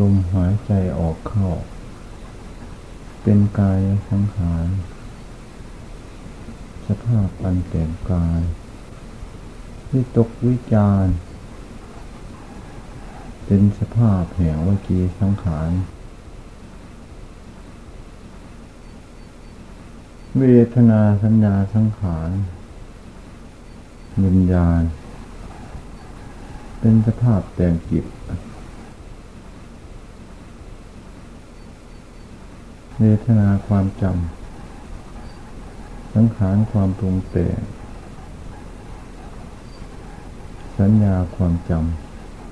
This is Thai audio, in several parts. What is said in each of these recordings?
ลมหายใจออกเข้า เป็นกายสังขารสภาพอันแต่งกายวิตกวิจารเป็นสภาพแห่งวิจีสังขารเวทนาสัญญาสังขารวิญญาณ เป็นสภาพแต่งจิต เวทนาความจำสังขารความปรุงแต่งสัญญาความจ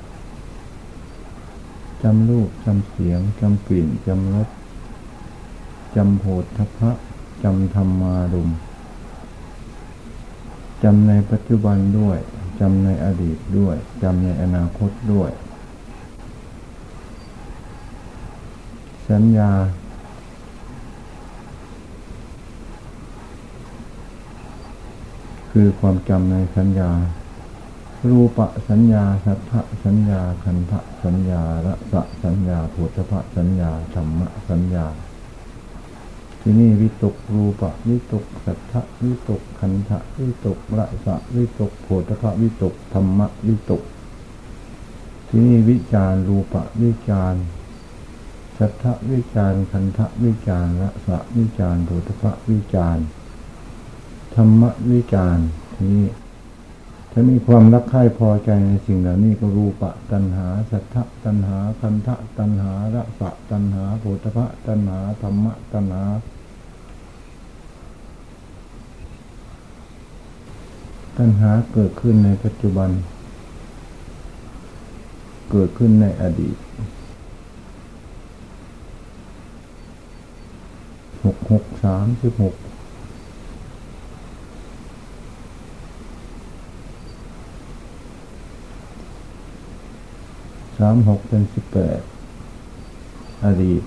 ำจำรูปจำเสียงจำกลิ่นจำรสจำโผฏฐพะจำธรรมารุมจำในปัจจุบันด้วยจำในอดีตด้วยจำในอนาคตด้วย สัญญา คือความจำในสัญญา รูปสัญญา สัทธสัญญา คันธสัญญาระสะสัญญาโุถะสัญญาธรรมสัญญา ที่นี่วิตกรูปวิตกสัทธวิตกคันธวิตกระสะวิตกโุถะวิตกธรรมวิตก ที่นี่วิจารรูปวิจารสัทธวิจารคันธวิจารระสะวิจารโุถะวิจาร ธรรมวิจารณ์นี้ถ้ามีความรักใคร่พอใจในสิ่งเหล่านี้ก็รูปะตัณหา สัทธะตัณหา คันทะตัณหาระสะตัณหาโพธพะตัณหาธรรมะตัณหา ตัณหาเกิดขึ้นในปัจจุบัน เกิดขึ้นในอดีตหกหกสามสิบหกามหกเป็นสิบแปดอดีต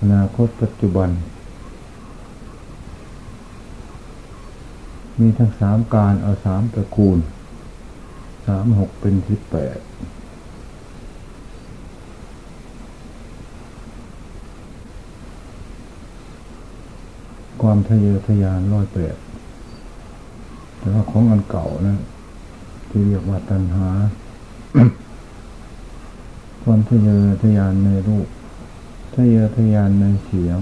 อนาคตปัจจุบัน มีทั้งสามการเอาสามตระกูลสามหกเป็นสิบแปดความทะเยอทะยานร้อยแปดแต่ว่าของอันเก่านะที่เรียกว่าตัณหา ความทะเยอทะยานในรูปทะเยอทะยานในเสียง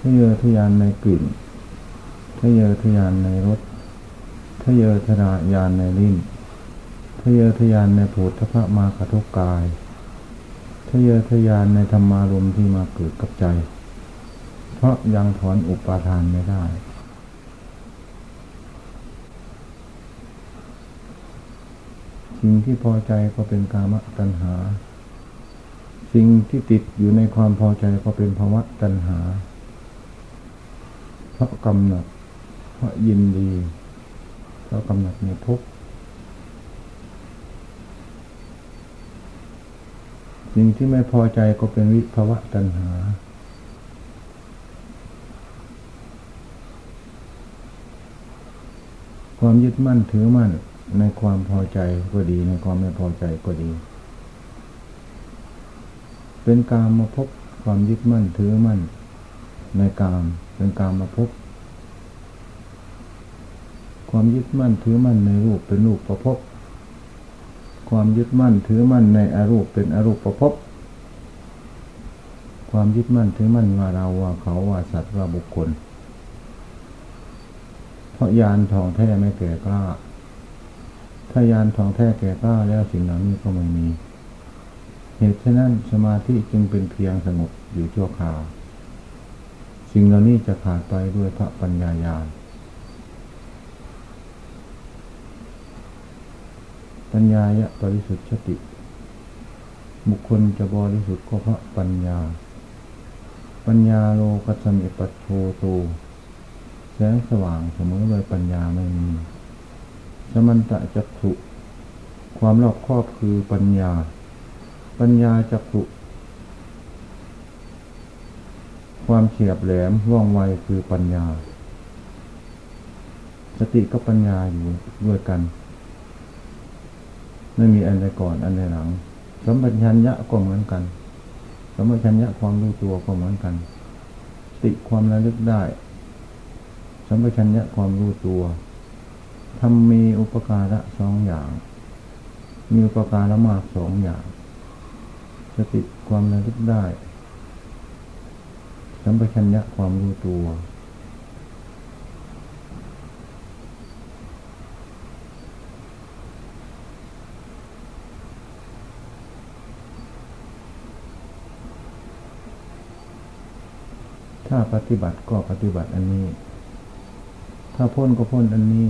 ทะเยอทะยานในกลิ่นทะเยอทะยานในรสทะเยอทะยานในลิ้นทะเยอทะยานในผูทพะมากระทบกายทะเยอทะยานในธรรมารมที่มาเกิดกับใจ เพราะยังถอนอุปาทานไม่ได้ สิ่งที่พอใจก็เป็นกามตัณหา สิ่งที่ติดอยู่ในความพอใจก็เป็นภาวะตัณหา เพราะกำหนัด เพราะยินดี เพราะกำหนัดในทุกสิ่งที่ไม่พอใจก็เป็นวิภาวะตัณหาความยึดมั่นถือมั่น ในความพอใจก็ดี ในความไม่พอใจก็ดี เป็นการมาพบความยึดมั่นถือมั่น ในกามเป็นการมาพบความยึดมั่นถือมั่นในรูปเป็นรูปประพบความยึดมั่นถือมั่นในอรูปเป็นอรูปประพบความยึดมั่นถือมั่นว่าเราว่าเขาว่าสัตว์ว่าบุคคล เพราะยานทองแท้ไม่แก่กล้า ถ้ายานทองแท้แก่กล้าแล้วสิ่งเหล่านี้ก็ไม่มี เหตุฉะนั้นสมาธิจึงเป็นเพียงสงบอยู่ชั่วคราว สิ่งเหล่านี้จะขาดไปด้วยพระปัญญาญาณ ปัญญายะบริสุทธิ์ติ บุคคลจะบริสุทธิ์ก็เพราะปัญญา ปัญญาโลกัสมิปัตโทโตแสงสว่างเสมอเลยปัญญาไม่มี สมันตะจักขุความรอบครอบคือปัญญา ปัญญาจักขุความเฉียบแหลมว่องไวคือปัญญา สติกับปัญญาอยู่ด้วยกัน ไม่มีอันใดก่อนอันใดหลังสัมปชัญญะก็เหมือนกันสัมปชัญญะความรู้ตัวก็เหมือนกัน ติความระลึกได้สัมปชัญญะความรู้ตัว ทำมีอุปการะสองอย่าง มีอุปการะมากสองอย่าง สติความระลึกได้ สัมปชัญญะความรู้ตัว ถ้าปฏิบัติก็ปฏิบัติอันนี้ ถ้าพ้นก็พ้นอันนี้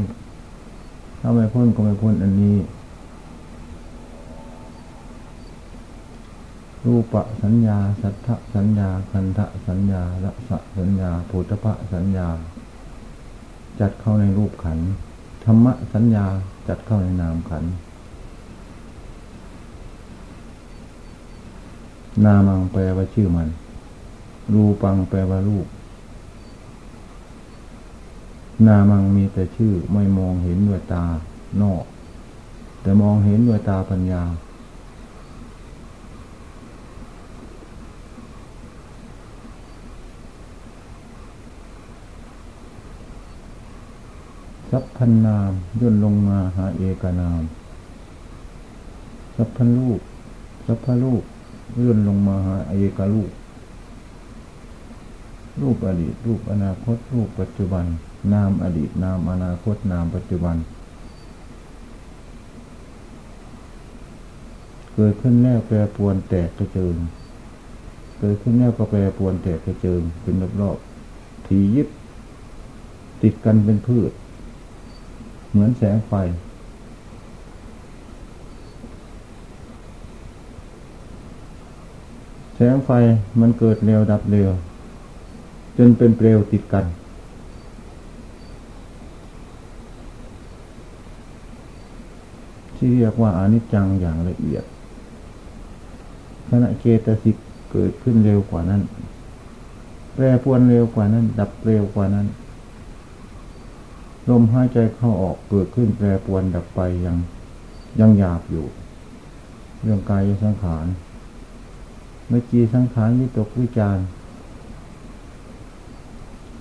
ถ้าไม่พ้นก็ไม่พ้นอันนี้รูปสัญญา สัทธสัญญา คันธสัญญาละสะสัญญาภูตภะสัญญา จัดเข้าในรูปขัน ธรรมะสัญญาจัดเข้าในนามขัน นามังแปลว่าชื่อมัน รูปังแปลว่ารูป นามังมีแต่ชื่อไม่มองเห็นด้วยตานอก แต่มองเห็นด้วยตาปัญญา สัพพันนามย่นลงมาหาเอกนาม สัพพันลูกสัพพลูกย่นลงมาหาเอกลูกรูปอดีตรูปอนาคตรูปปัจจุบัน นามอดีตนามอนาคตนามปัจจุบัน เกิดขึ้นแล้วแปรปวนแตกกระเจิง เกิดขึ้นแล้วก็แปรปวนแตกกระเจิง เป็นรอบๆถียิบ ติดกันเป็นพืช เหมือนแสงไฟแสงไฟมันเกิดเร็วดับเร็ว จนเป็นเปลวติดกัน ที่เรียกว่าอนิจจังอย่างละเอียดขณะเกตสิกเกิดขึ้นเร็วกว่านั้น แปรปวนเร็วกว่านั้น ดับเร็วกว่านั้น ลมหายใจเข้าออกเกิดขึ้นแปรปวนดับไปยังยังหยาบอยู่ เรื่องกายสังขารเมื่อจีสังขารวิตกวิจาร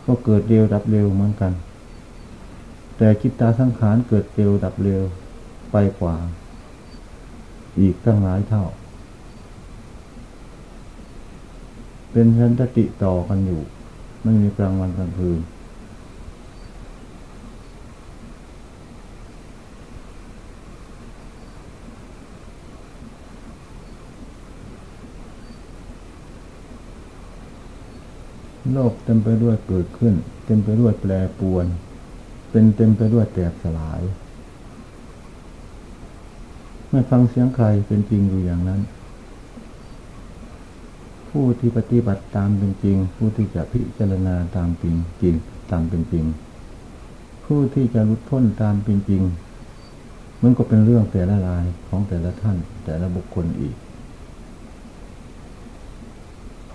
ก็เกิดเร็วดับเร็วเหมือนกัน แต่จิตตาสังขารเกิดเร็วดับเร็ว ไปกว่า อีกตั้งหลายเท่า เป็นสันตติต่อกันอยู่ ไม่มีกลางวันกลางคืน โลกเต็มไปด้วยเกิดขึ้น เต็มไปด้วยแปรปวน เป็นเต็มไปด้วยแตกสลาย ไม่ฟังเสียงใครเป็นจริงอยู่อย่างนั้น ผู้ที่ปฏิบัติตามเป็นจริง ผู้ที่จะพิจารณาตามเป็นจริงตามเป็นจริง ผู้ที่จะรุดพ้นตามเป็นจริง มันก็เป็นเรื่องแต่ละรายของแต่ละท่าน แต่ละบุคคลอีก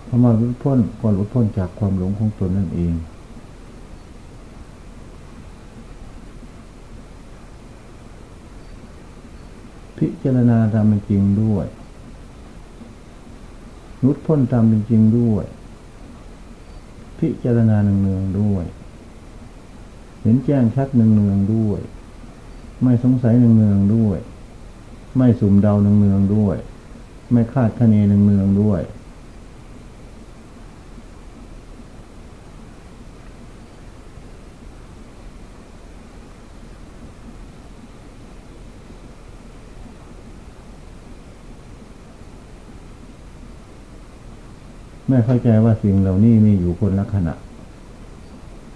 คำว่าหลุดพ้นก็หลุดพ้นจากความหลงของตนนั่นเอง พิจารณาตามเป็นจริงด้วยนุดพ้นตามเป็นจริงด้วย พิจารณาหนึ่งเนืองด้วย เห็นแจ้งชัดหนึ่งเนืองด้วย ไม่สงสัยหนึ่งเนืองด้วย ไม่สุ่มเดาหนึ่งเนืองด้วย ไม่คาดคะเนหนึ่งเนืองด้วย ไม่เข้าใจว่าสิ่งเหล่านี้มีอยู่คนละขณะ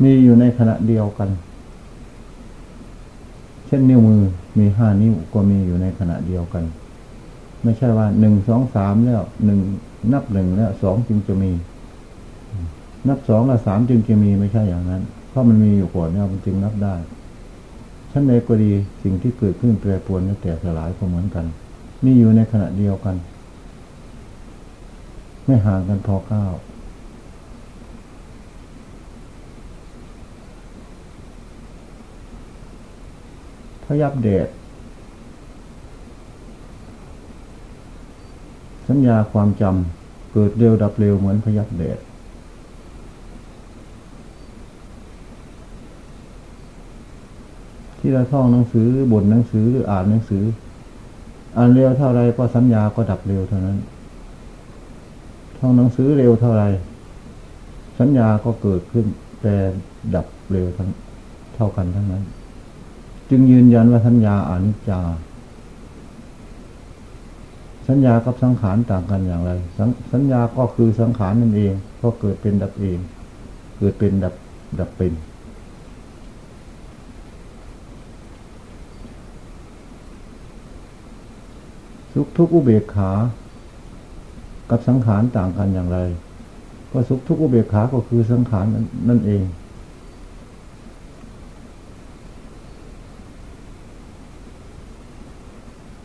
มีอยู่ในขณะเดียวกัน เช่นนิ้วมือมีห้านิ้วก็มีอยู่ในขณะเดียวกัน ไม่ใช่ว่าหนึ่งสองสามแล้วหนึ่งนับหนึ่งแล้วสองจึงจะมี นับสองแล้วสามจึงจะมีไม่ใช่อย่างนั้น เพราะมันมีอยู่ก่อนเนี่ยมันจึงนับได้ชั้นใดก็ดีสิ่งที่เกิดขึ้นแปรปรวนและแตกสลายก็เหมือนกัน มีอยู่ในขณะเดียวกัน ไม่ห่างกันพอเก้าพยับเดชสัญญาความจำเกิดเร็วดับเร็วเหมือนพยักแดดที่เราท่องหนังสือบนหนังสือหรืออ่านหนังสือ อ่านเร็วเท่าไรก็สัญญาก็ดับเร็วเท่านั้น ท่องหนังสือเร็วเท่าไรสัญญาก็เกิดขึ้น แต่ดับเร็วทั้งเท่ากันทั้งนั้น จึงยืนยันว่าสัญญาอนิจจา สัญญากับสังขารต่างกันอย่างไรสสัญญาก็คือสังขารนั่นเองก็เกิดเป็นดับเอง เกิดเป็นดับดับเป็นทุกทุกอุเบกขา กับสังขารต่างกันอย่างไร ก็สุขทุกข์อุเบกขาก็คือสังขารนั่นเอง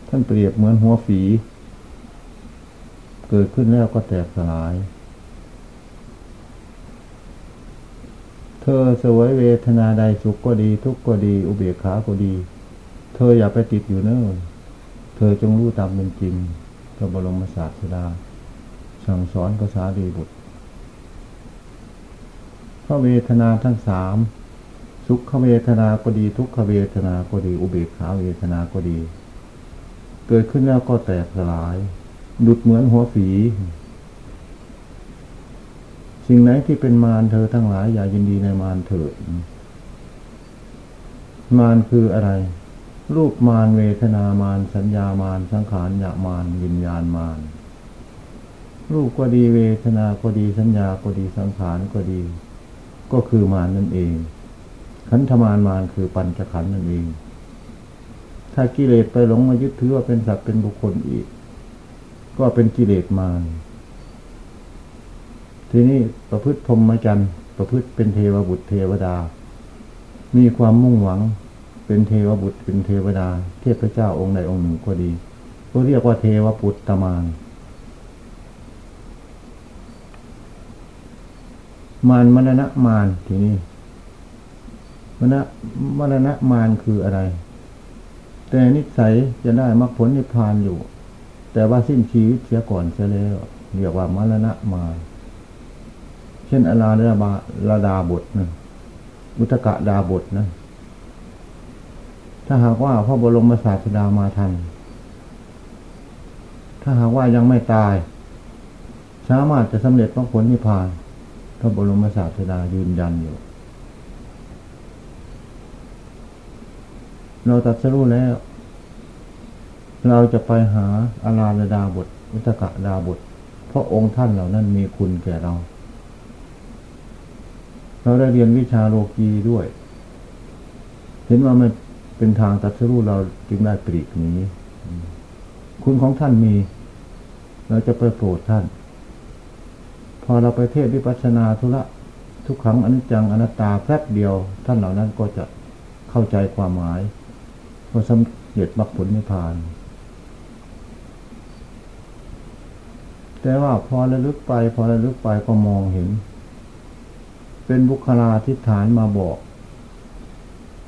ท่านเปรียบเหมือนหัวฝี เกิดขึ้นแล้วก็แตกสลาย เธอสวยเวทนาใดสุขก็ดี ทุกข์ก็ดี อุเบกขาก็ดี เธออย่าไปติดอยู่เนิ่นเธอจงรู้ตามเป็นจริงพระบรมศาสดา สั่งสอนภาษาดีบุตรพระเวทนาทั้งสามสุขเวทนาก็ดี ทุกขเวทนาก็ดี อุเบกขาเวทนาก็ดี เกิดขึ้นแล้วก็แตกสลาย ดุดเหมือนหัวฝี สิ่งไหนที่เป็นมารเธอทั้งหลาย อย่ายินดีในมารเถิดมารคืออะไรรูปมารเวทนามารสัญญามารสังขารญามารวิญญาณมารรู ปก็ดีเวทนาก็ดีสัญญาก็ดีสังขารก็ดี ก็คือมารนั่นเอง ขันธมารมารคือปัญจขันธ์นั่นเอง ถ้ากิเลสไปหลงมายึดถือว่าเป็นสัตว์เป็นบุคคลอีก ก็เป็นกิเลสมารทีนี้ประพฤติพรหมจรรย์ประพฤติเป็นเทวบุตรเทวดา มีความมุ่งหวังเป็นเทวบุตรเป็นเทวดา เทพเจ้าองค์ใดองค์หนึ่งก็ดี ก็เรียกว่าเทวปุตตมาน มานมรณะมานทีนี้มรณะมรณะมานคืออะไร แต่นิสัยจะได้มรรคผลนิพพานอยู่ แต่ว่าสิ้นชีวิตเสียก่อนเสียแล้วเรียกว่ามรณะมานเช่นอลาเรบาลาดาบทนะอุตกะดาบทนะถ้าหากว่าพระบรมศาสดามาทัน ถ้าหากว่ายังไม่ตาย สามารถจะสำเร็จพระผลนิพพาน พระบรมศาสดายืนยันอยู่ เราตัดสู้แล้ว เราจะไปหาอาราลดาบทวิตกะดาบทเพราะองค์ท่านเหล่านั้นมีคุณแก่เรา เราได้เรียนวิชาโลกีด้วย เห็นว่ามันเป็นทางตัดสู้เราจึงได้ปลีกนี้ คุณของท่านมี เราจะไปโปรดท่าน อเราไปเทศวิปัสนาธุระทุกครั้งอนิจจังอนัตตาแป๊บเดียว ท่านเหล่านั้นก็จะเข้าใจความหมายพอสำเร็จมรรคผลนิพพาน แต่ว่าพอระลึกไป พอระลึกไปก็มองเห็น เป็นบุคลาทิฏฐานมาบอก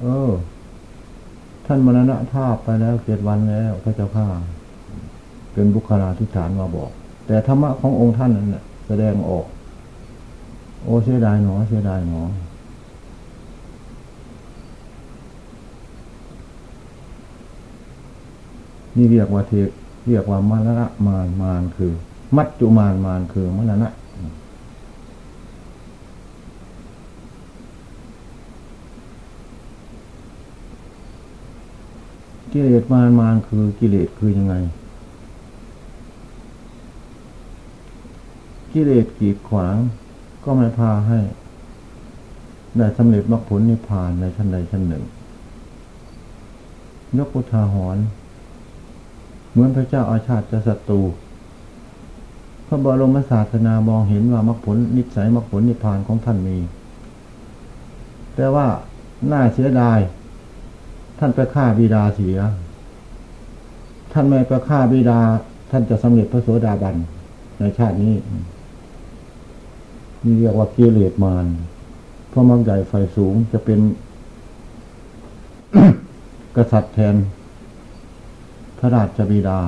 เออ ท่านมรณะภาพไปแล้วเจ็ดวันแล้วพระเจ้าข้าเป็นบุคลาธิฐานมาบอก แต่ธรรมะขององค์ท่านนั้นแสดงออก โอ้เสียดายหนอเสียดายหนอนี่เรียกว่าเทเรียกว่ามรณะมารมารคือ มัจจุมารมารคือมรณะกิเลสมารมารคือกิเลสคือยังไง กิเลสกีดขวาง ก็ไม่พาให้ ได้สำเร็จมรรคผลนิพพานในชั้นใดชั้นหนึ่ง ยกพุทาหรณ์เหมือนพระเจ้าอาชาติจะศัตรูพระบรมศาสนามองเห็นว่ามรรคผลนิสัยมรรคผลนิพพานของท่านมี แต่ว่าน่าเสียดาย ท่านไปฆ่าบิดาเสีย ท่านไม่ไปฆ่าบิดา ท่านจะสำเร็จพระโสดาบันในชาตินี้ นี่เรียกว่ากิเลสมารเพราะมันใหญ่ไฟสูงจะเป็น กษัตริย์แทน พระราชบิดา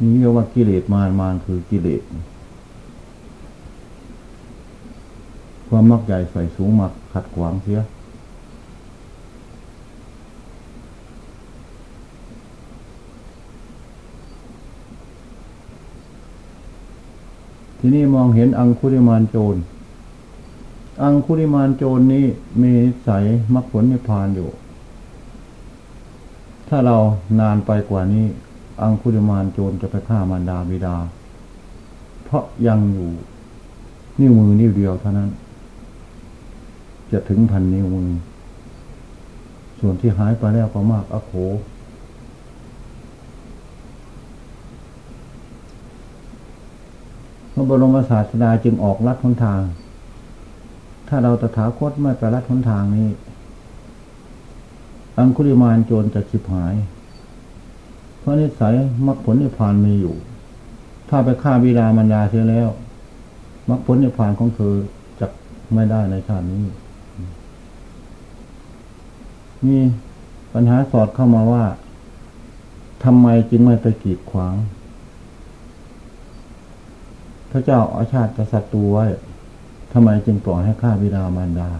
นี่เรียกว่ากิเลสมารมารคือกิเลสความมักใหญ่ไฟสูงมักขัดขวางเสีย ทีนี้มองเห็นอังคุริมานโจร อังคุริมานโจรนี้มีใสมรรคผลนิพพานอยู่ ถ้าเรานานไปกว่านี้ อังคุริมานโจรจะไปฆ่ามารดาบิดา เพราะยังอยู่ นิ้วมือนิ้วเดียวเท่านั้น จะถึงพันนิ้วมือ ส่วนที่หายไปแล้วก็มากอโข พระบรมศาสดาจึงออกลัดหนทาง ถ้าเราตถาคตไม่ไปลัดหนทางนี้ อังคุริมานโจรจะฉิบหาย เพราะนิสัยมรรคผลนิพพานมีอยู่ ถ้าไปฆ่าบิดามันยาเสียแล้วมรรคผลนิพพานของเธอจะไม่ได้ในชาตินี้ มีปัญหาสอดเข้ามาว่าทำไมจึงไม่ไปกีดขวาง ระเจ้าอาชาติกษัตริย์ตัวไว้ทำไมจึงปล่อยให้ฆ่าบิดามารดา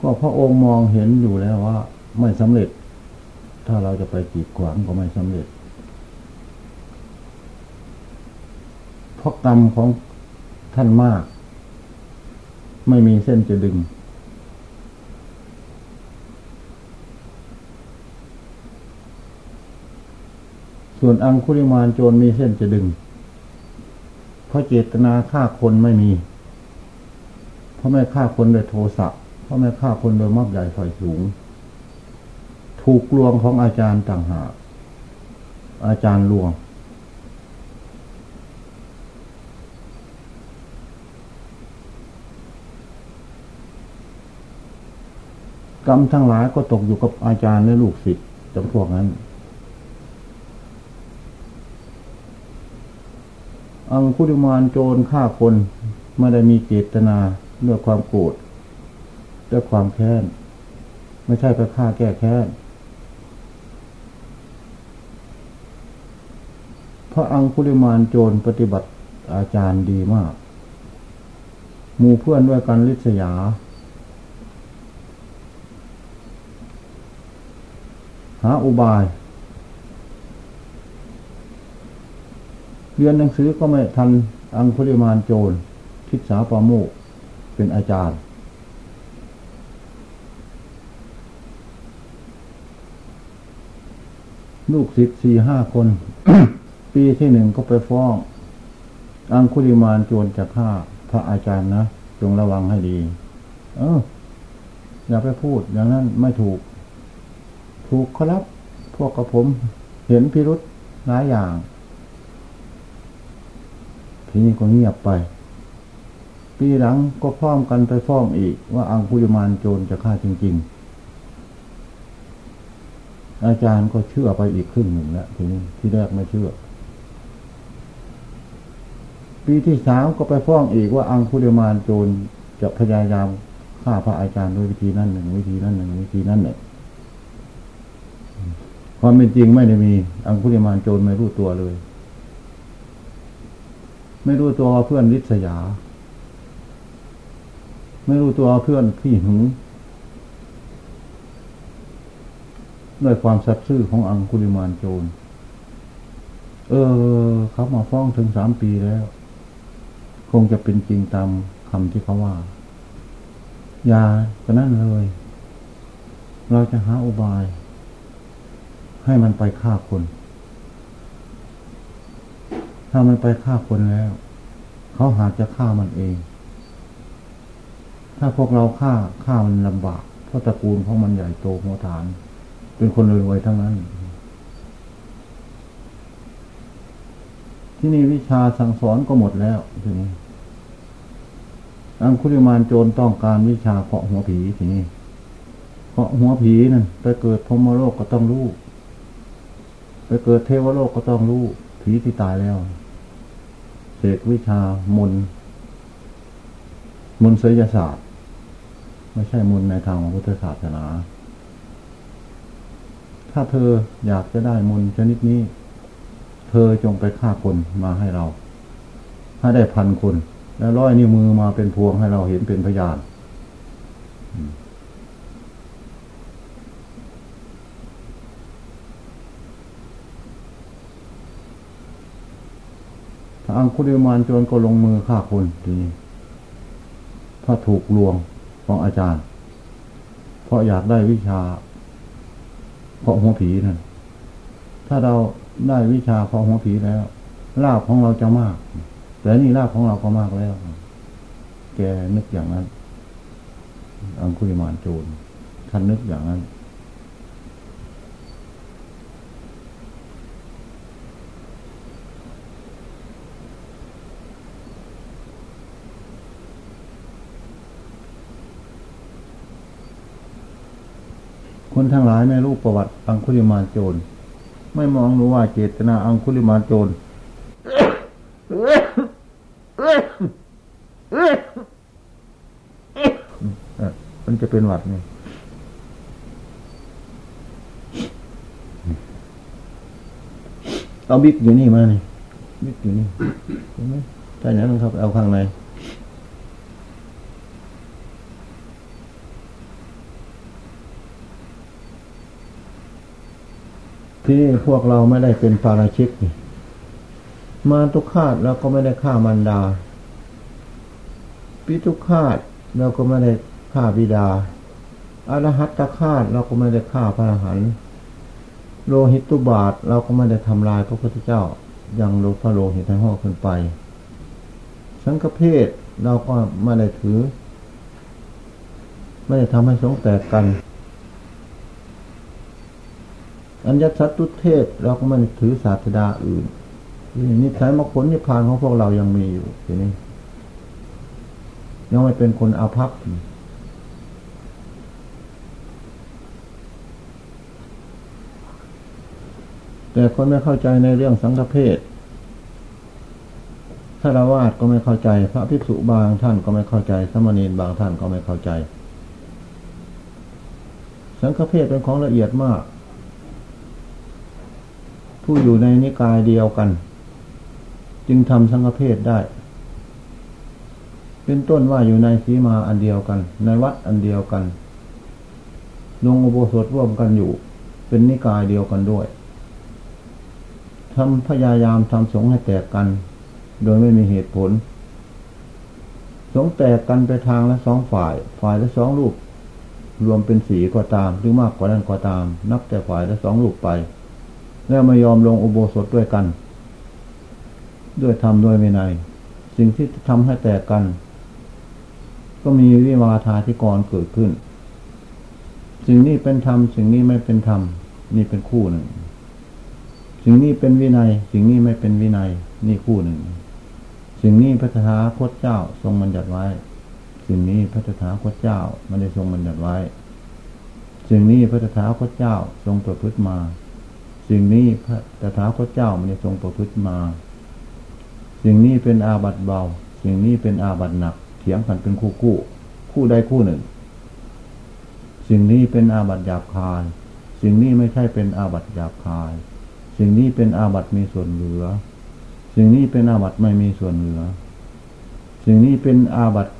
ก็พระองค์มองเห็นอยู่แล้วว่า ไม่สำเร็จ ถ้าเราจะไปกีดขวางก็ไม่สำเร็จเพราะกรรมของท่านมาก ไม่มีเส้นจะดึง ส่วนอังคุริมานโจรมีเส้นจะดึง เพราะเจตนาฆ่าคนไม่มี เพราะไม่ฆ่าคนโดยโทสะ เพราะไม่ฆ่าคนโดยมักใหญ่ไฟสูง ถูกลวงของอาจารย์ต่างหาก อาจารย์ลวง กรรมทั้งหลายก็ตกอยู่กับอาจารย์และลูกศิษย์จำพวกนั้น อังคุริมานโจรฆ่าคนไม่ได้มีเจตนาด้วยความโกรธด้วยความแค้น ไม่ใช่ไปฆ่าแก้แค้นเพราะอังคุริมานโจรปฏิบัติอาจารย์ดีมากมูเพื่อนด้วยกันลิษยา หาอุบาย เรียนหนังสือก็ไม่ทันอังคุริมานโจรทิศสาปาโมกเป็นอาจารย์ ลูกศิษย์สี่ห้าคน ปีที่หนึ่งก็ไปฟ้อง อังคุริมานโจรจะฆ่าพระอาจารย์นะ จงระวังให้ดี เออ อย่าไปพูดอย่างนั้นไม่ถูก ถูกครับ พวกกระผมเห็นพิรุษหลายอย่าง ทีนี้ก็เงียบไป ปีหลังก็พร้อมกันไปฟ้องอีก ว่าอังคุยมานโจรจะฆ่าจริง ๆ อาจารย์ก็เชื่อไปอีกครึ่งหนึ่งแล้วทีนี้ที่แรกไม่เชื่อ ปีที่สามก็ไปฟ้องอีกว่าอังคุลิมานโจรจะพยายามฆ่าพระอาจารย์ด้วยวิธีนั้นหนึ่งวิธีนั้นหนึ่งวิธีนั้นหนึ่งความเป็นจริงไม่ได้มี อังคุลิมานโจรไม่รู้ตัวเลย ไม่รู้ตัวเพื่อนริษยา ไม่รู้ตัวเพื่อนขี้หึงด้วยความสัตย์ซื่อของอังคุลิมานโจร เออ เขามาฟ้องถึงสามปีแล้ว คงจะเป็นจริงตามคำที่เขาว่า อย่าก็นั่นเลย เราจะหาอุบาย ให้มันไปฆ่าคน ถ้ามันไปฆ่าคนแล้ว เขาหาจะฆ่ามันเอง ถ้าพวกเราฆ่าฆ่ามันลำบากเพราะตระกูลของมันใหญ่โตโมฐาน เป็นคนรวยๆทั้งนั้น ที่นี่วิชาสั่งสอนก็หมดแล้วทีนี้อังคุริมานโจรต้องการวิชาเพาะหัวผีทีนี้เพาะหัวผีนั่นไปเกิดพรมโลกก็ต้องรู้ ไปเกิดเทวโลกก็ต้องรู้ผีที่ตายแล้ว เสกวิชามนมนศิลศาสตร์ ไม่ใช่มนในทางของพุทธศาสนา ถ้าเธออยากจะได้มนชนิดนี้เเธอจงไปฆ่าคนมาให้เรา ถ้าได้พันคน แล้วร้อยนิ้วมือมาเป็นพวงให้เราเห็นเป็นพยาน ทางคุริมานจนก็ลงมือฆ่าคนทีนี้เพราะถูกลวงของอาจารย์ เพราะอยากได้วิชา เพราะหัวผีนั่นถ้าเราได้วิชาเพราะหัวผีแล้วลาบของเราจะมาก แต่นี่ลาบของเราก็มากแล้ว แกนึกอย่างนั้น อังคุริมานโจรท่านนึกอย่างนั้น คนทั้งหลายไม่รู้ประวัติอังคุลิมาโจร ไม่มองรู้ว่าเจตนาอังคุลิมาโจรมันจะเป็นหวัดนี่เอาบิ๊กอยู่นี่มานี่บิ๊กอยู่นี่ใช่ไหมใช่ไหมครับ เอาข้างใน ที่พวกเราไม่ได้เป็นปาราชิกมาตุคาตเราก็ไม่ได้ฆ่ามันดา ปิตุคาตเราก็ไม่ได้ฆ่าบิดาอรหัตตคาตเราก็ไม่ได้ฆ่าพระอรหันต์โลหิตตุบาทเราก็ไม่ได้ทำลายพระพุทธเจ้ายังโลพระโลหิตทั้งห้อขึ้นไป สังฆเพศเราก็ไม่ได้ถือ ไม่ได้ทำให้สงแตกกัน อัญญสัตตุเทศเราก็ไม่ถือศาสดาอื่นนิสัยมรรคผลนิพพานของพวกเรายังมีอยู่ทีนี้ยังไม่เป็นคนอาภัพแต่คนไม่เข้าใจในเรื่องสังฆเพศถ้าราวาสก็ไม่เข้าใจ พระภิกษุบางท่านก็ไม่เข้าใจ สมณีนบางท่านก็ไม่เข้าใจ สังฆเพศเป็นของละเอียดมาก ผู้อยู่ในนิกายเดียวกัน จึงทำสังฆเพศได้ เป็นต้นว่าอยู่ในสีมาอันเดียวกัน ในวัดอันเดียวกันลงอุโบสถร่วมกันอยู่ เป็นนิกายเดียวกันด้วยทำพยายามทำสงให้แตกกัน โดยไม่มีเหตุผล สงแตกกันไปทางละสองฝ่าย ฝ่ายละสองลูกรวมเป็นสีก็ตาม หรือมากกว่านั้นก็ตาม นับแต่ฝ่ายละสองลูกไป แล้วไม่ยอมลงอุโบสถด้วยกัน ด้วยธรรมด้วยวินัยสิ่งที่ทำให้แตกกัน ก็มีวิวาทาธิกรเกิดขึ้น สิ่งนี้เป็นธรรมสิ่งนี้ไม่เป็นธรรมนี่เป็นคู่หนึ่ง สิ่งนี้เป็นวินัย สิ่งนี้ไม่เป็นวินัย นี่คู่หนึ่ง สิ่งนี้พระธาคตเจ้าทรงบัญญัติไว้ สิ่งนี้พระธาคตเจ้าไม่ได้ทรงบัญญัติไว้ สิ่งนี้พระธาคตเจ้าทรงประพฤติมา สิ่งนี้พระตถาคตเจ้ามันจะทรงประพฤติมา สิ่งนี้เป็นอาบัติเบา สิ่งนี้เป็นอาบัติหนัก เถียงกันเป็นคู่คู่ คู่ใดคู่หนึ่ง สิ่งนี้เป็นอาบัติหยาบคาย สิ่งนี้ไม่ใช่เป็นอาบัติหยาบคาย สิ่งนี้เป็นอาบัติมีส่วนเหลือ สิ่งนี้เป็นอาบัติไม่มีส่วนเหลือ สิ่งนี้เป็นอาบัติ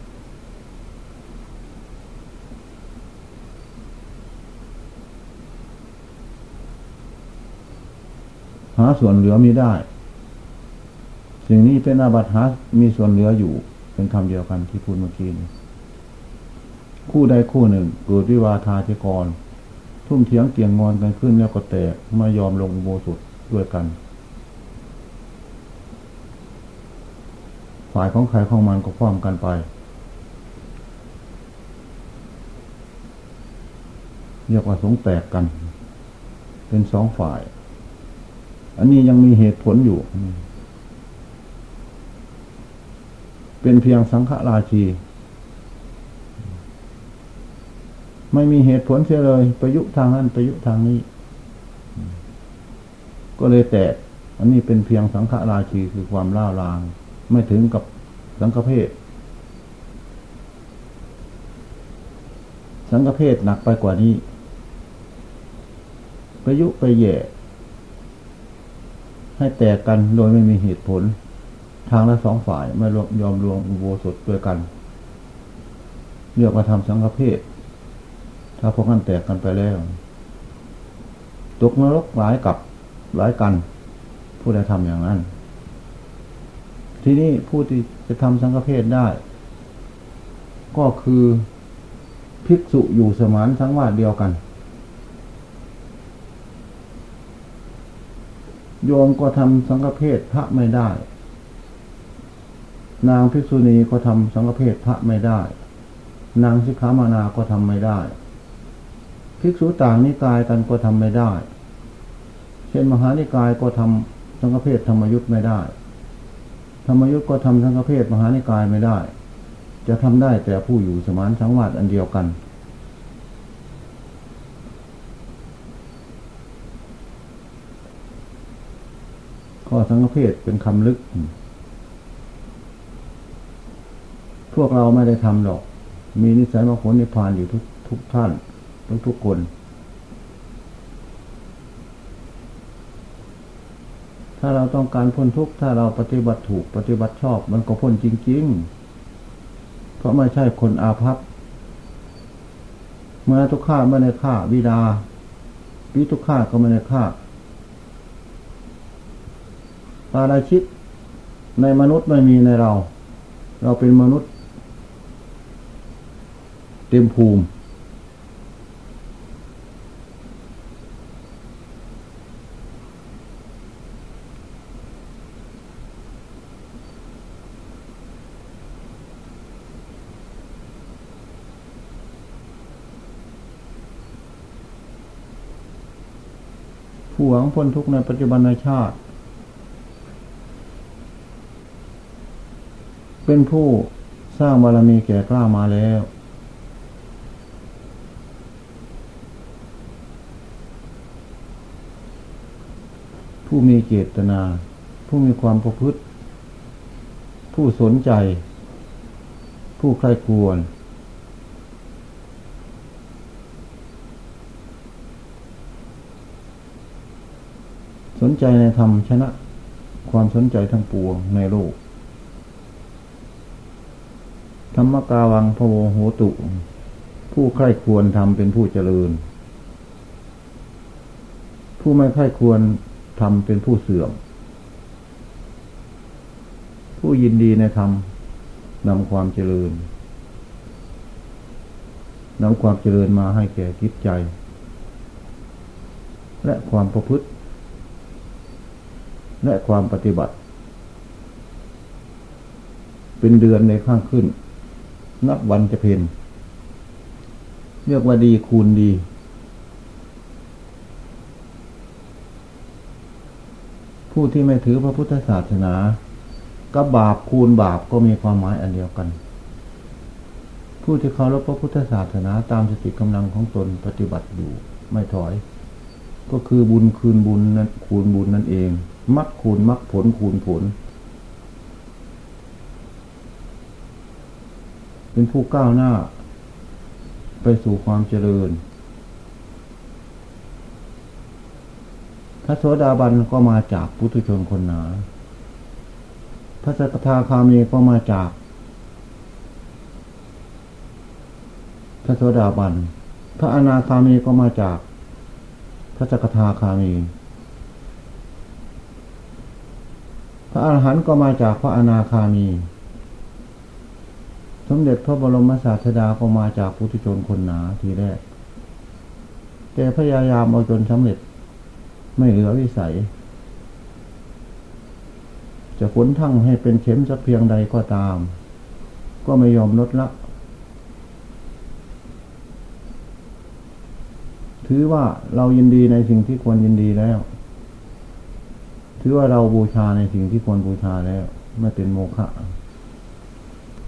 หาส่วนเหลือมีได้ สิ่งนี้เป็นอาบัติหา มีส่วนเหลืออยู่ เป็นคำเดียวกันที่พูดเมื่อกี้นี้คู่ใดคู่หนึ่งเกิดวิวาทาธิกร ทุ่มเถียงเกี่ยงงอนกันขึ้นแล้วก็แตกไม่ยอมลงโบสุดด้วยกัน ฝ่ายของใครของมันก็คว้ามกันไป เรียกว่าสงแตกกัน เป็นสองฝ่าย อันนี้ยังมีเหตุผลอยู่ เป็นเพียงสังฆราชี ไม่มีเหตุผลเสียเลย ประยุกต์ทางนั้นประยุกต์ทางนี้ ก็เลยแตก อันนี้เป็นเพียงสังฆราชีคือความล่าลาง ไม่ถึงกับสังฆเพศสังฆเพศหนักไปกว่านี้ ประยุกต์ไปแย่ ให้แตกกันโดยไม่มีเหตุผล ทางละสองฝ่ายไม่ยอมรวมอุโบสถด้วยกันเรียกว่าทำสังฆเพศถ้าพวกนั้นแตกกันไปแล้วตกนรกหลายกับหลายกัน ผู้ใดทำอย่างนั้น ที่นี่ผู้ที่จะทำสังฆเพศได้ ก็คือภิกษุอยู่สมานทั้งว่าเดียวกัน โยมก็ทำสังฆเพศพระไม่ได้ นางภิกษุณีก็ทำสังฆเพศพระไม่ได้ นางสิกขามานาก็ทำไม่ได้ ภิกษุต่างนิกายกันก็ทำไม่ได้ เช่นมหานิกายก็ทำสังฆเพศธรรมยุทธ์ไม่ได้ ธรรมยุทธ์ก็ทำสังฆเพศมหานิกายไม่ได้ จะทำได้แต่ผู้อยู่สมานสังวาสอันเดียวกัน ข้อสังฆเพศเป็นคำลึก พวกเราไม่ได้ทำหรอก มีนิสัยมรรคผลนิพพานอยู่ทุกทุกท่าน ทุกทุกคน ถ้าเราต้องการพ้นทุกข์ถ้าเราปฏิบัติถูกปฏิบัติชอบ มันก็พ้นจริง ๆ เพราะไม่ใช่คนอาภัพเมื่อทุกข้าไม่ได้ฆ่าวิดาวิทุกข้าก็ไม่ได้ฆ่า ปาราชิตในมนุษย์ไม่มีในเรา เราเป็นมนุษย์ เต็มภูมิ ผู้หวังพ้นทุกข์ในปัจจุบันชาติ เป็นผู้สร้างบารมีแก่กล้ามาแล้ว ผู้มีเจตนา ผู้มีความประพฤติ ผู้สนใจ ผู้ใคร่ควรสนใจในธรรมชนะ ความสนใจทั้งปวงในโลก ธรรมกาวังพโวโหตุ ผู้ใคร่ควรทำเป็นผู้เจริญ ผู้ไม่ใคร่ควรทำเป็นผู้เสื่อม ผู้ยินดีในธรรมนำความเจริญนำความเจริญมาให้แก่จิตใจ และความประพฤติ และความปฏิบัติ เป็นเดือนในข้างขึ้น นับวันจะเพนเรียกว่าดีคูณดี ผู้ที่ไม่ถือพระพุทธศาสนากับบาปคูณบาปก็มีความหมายอันเดียวกัน ผู้ที่เคารพพระพุทธศาสนาตามสติกำลังของตนปฏิบัติอยู่ไม่ถอย ก็คือบุญคืนบุญนั้นคูณบุญนั่นเอง มักคูณมักผลคูณผล เป็นผู้ก้าวหน้า ไปสู่ความเจริญ พระโสดาบันก็มาจากพุทธชนคนหนา พระสกทาคามีก็มาจาก พระโสดาบัน พระอนาคามีก็มาจาก พระสกทาคามี พระอรหันต์ก็มาจากพระอนาคามี สมเด็จพระบรมศาสดาก็มาจากพุทธชนคนหนาทีแรก แต่พยายามเอาจนสำเร็จ ไม่เหลือวิสัย จะขนทั้งให้เป็นเข็มสักเพียงใดก็ตาม ก็ไม่ยอมลดละ ถือว่าเรายินดีในสิ่งที่ควรยินดีแล้ว ถือว่าเราบูชาในสิ่งที่ควรบูชาแล้ว ไม่เป็นโมฆะ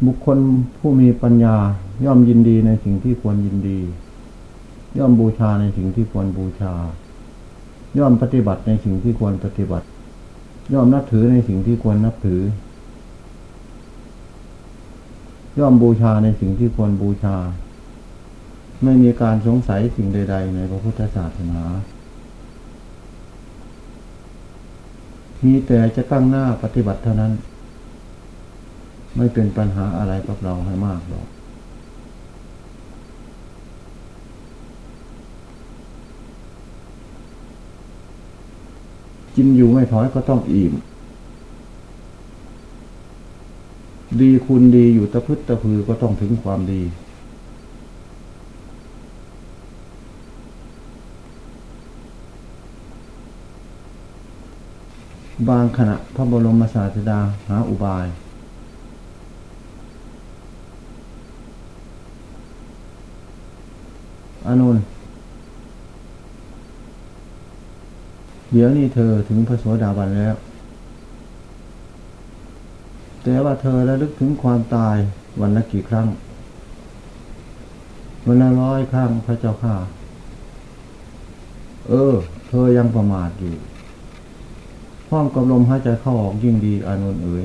บุคคลผู้มีปัญญาย่อมยินดีในสิ่งที่ควรยินดี ย่อมบูชาในสิ่งที่ควรบูชา ย่อมปฏิบัติในสิ่งที่ควรปฏิบัติ ย่อมนับถือในสิ่งที่ควรนับถือ ย่อมบูชาในสิ่งที่ควรบูชา ไม่มีการสงสัยสิ่งใด ๆ ในพระพุทธศาสนา มีแต่จะตั้งหน้าปฏิบัติเท่านั้น ไม่เป็นปัญหาอะไรกับเราให้มากหรอกกินอยู่ไม่ถอยก็ต้องอิ่ม ดีคุณดีอยู่ตะพึดตะพือก็ต้องถึงความดี บางขณะพระบรมศาสดาหาอุบาย อนุนเดี๋ยวนี้เธอถึงพระสวสดาบันแล้ว แต่ว่าเธอระลึกถึงความตายวันละกี่ครั้ง วันละร้อยครั้งพระเจ้าข้าเออ เธอยังประมาทอยู่พร้อมกับลมหายใจเข้าออกยิ่งดีอานนท์เอ๋ย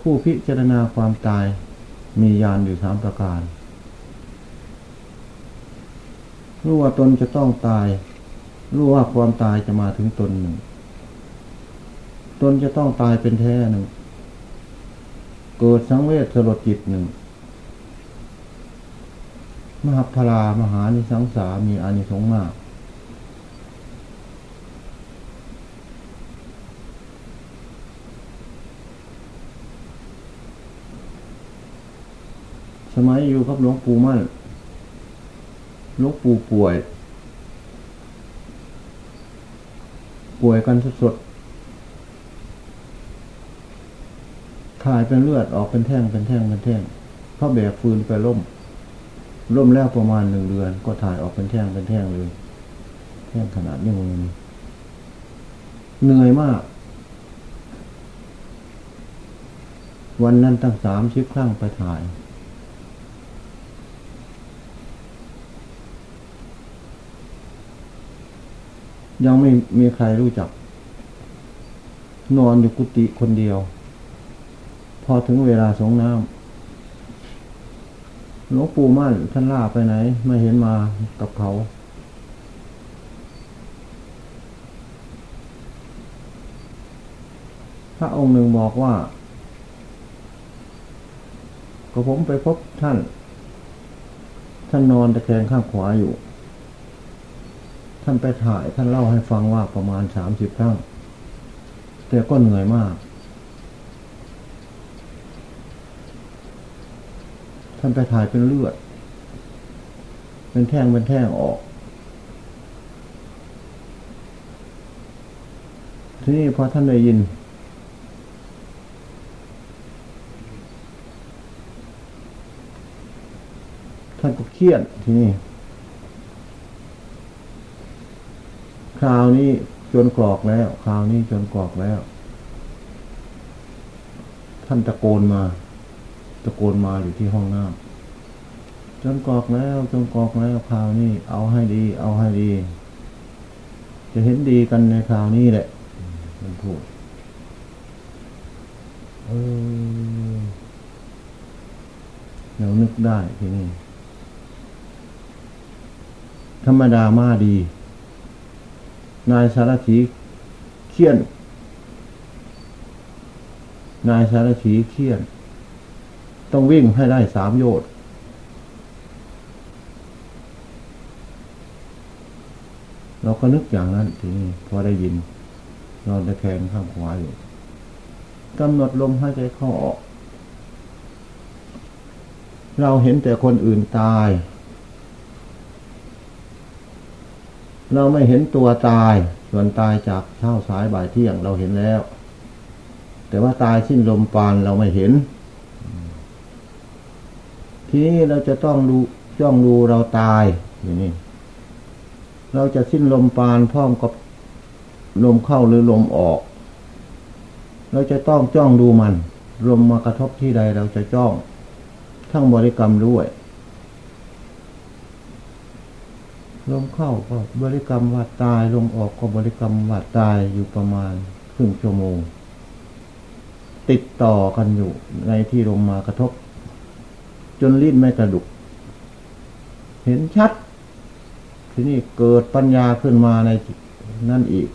ผู้พิจารณาความตาย มียานอยู่สามประการ รู้ว่าตนจะต้องตาย รู้ว่าความตายจะมาถึงตนหนึ่ง ตนจะต้องตายเป็นแท้หนึ่ง เกิดสังเวชสลดจิตหนึ่ง มหาพลามหานิสังสามีอานิสงส์มาก มัยอยู่กับหลวงปู่มั่น หลูกปู่ป่วย ป่วยกันสดๆถ่ายเป็นเลือดออกเป็นแท่งเป็นแท่งเป็นแท่งเพราะแบกฟืนไปล่ม ล่มแล้วประมาณหนึ่งเดือน ก็ถ่ายออกเป็นแท่งเป็นแท่งเลย แท่งขนาดนี้มันเหนื่อยมาก วันนั้นตั้งสามชิปครั้งไปถ่าย ยังไม่มีใครรู้จัก นอนอยู่กุฏิคนเดียว พอถึงเวลาสงน้ำหลวงปู่มั่นท่านล่าไปไหน ไม่เห็นมากับเขา พระองค์หนึ่งบอกว่า ก็ผมไปพบท่าน ท่านนอนตะแคงข้างขวาอยู่ ท่านไปถ่าย ท่านเล่าให้ฟังว่าประมาณสามสิบครั้ง แต่ก็เหนื่อยมาก ท่านไปถ่ายเป็นเลือด เป็นแท่งเป็นแท่งออก ทีนี้พอท่านได้ยิน ท่านก็เครียดทีนี้ คราวนี้จนกรอกแล้ว คราวนี้จนกรอกแล้ว ท่านตะโกนมา ตะโกนมาอยู่ที่ห้องน้ำจนกรอกแล้วจนกรอกแล้วคราวนี้เอาให้ดี เอาให้ดี จะเห็นดีกันในคราวนี้แหละมันพูดเออเรานึกได้ทีนี้ธรรมดามาดี นายสารถีเขียน นายสารถีเขียน ต้องวิ่งให้ได้สามโยชน์เราก็นึกอย่างนั้นทีนี้พอได้ยิน นอนตะแคงข้างขวาอยู่กำหนดลมให้ใจเข้าออก เราเห็นแต่คนอื่นตาย เราไม่เห็นตัวตาย ส่วนตายจากเช้าสายบ่ายเที่ยงเราเห็นแล้ว แต่ว่าตายสิ้นลมปานเราไม่เห็น ทีนี้เราจะต้องดูจ้องดูเราตายอย่างนี้เราจะสิ้นลมปานพร้อมกับลมเข้าหรือลมออก เราจะต้องจ้องดูมันลมมากระทบที่ใดเราจะจ้อง ทั้งบริกรรมด้วย ลมเข้าก็บริกรรมว่าตาย ลมออกก็บริกรรมว่าตายอยู่ประมาณครึ่งชั่วโมง ติดต่อกันอยู่ในที่ลมมากระทบ จนลิ้นไม่กระดุก เห็นชัด ที่นี้เกิดปัญญาขึ้นมาในนั่นอีก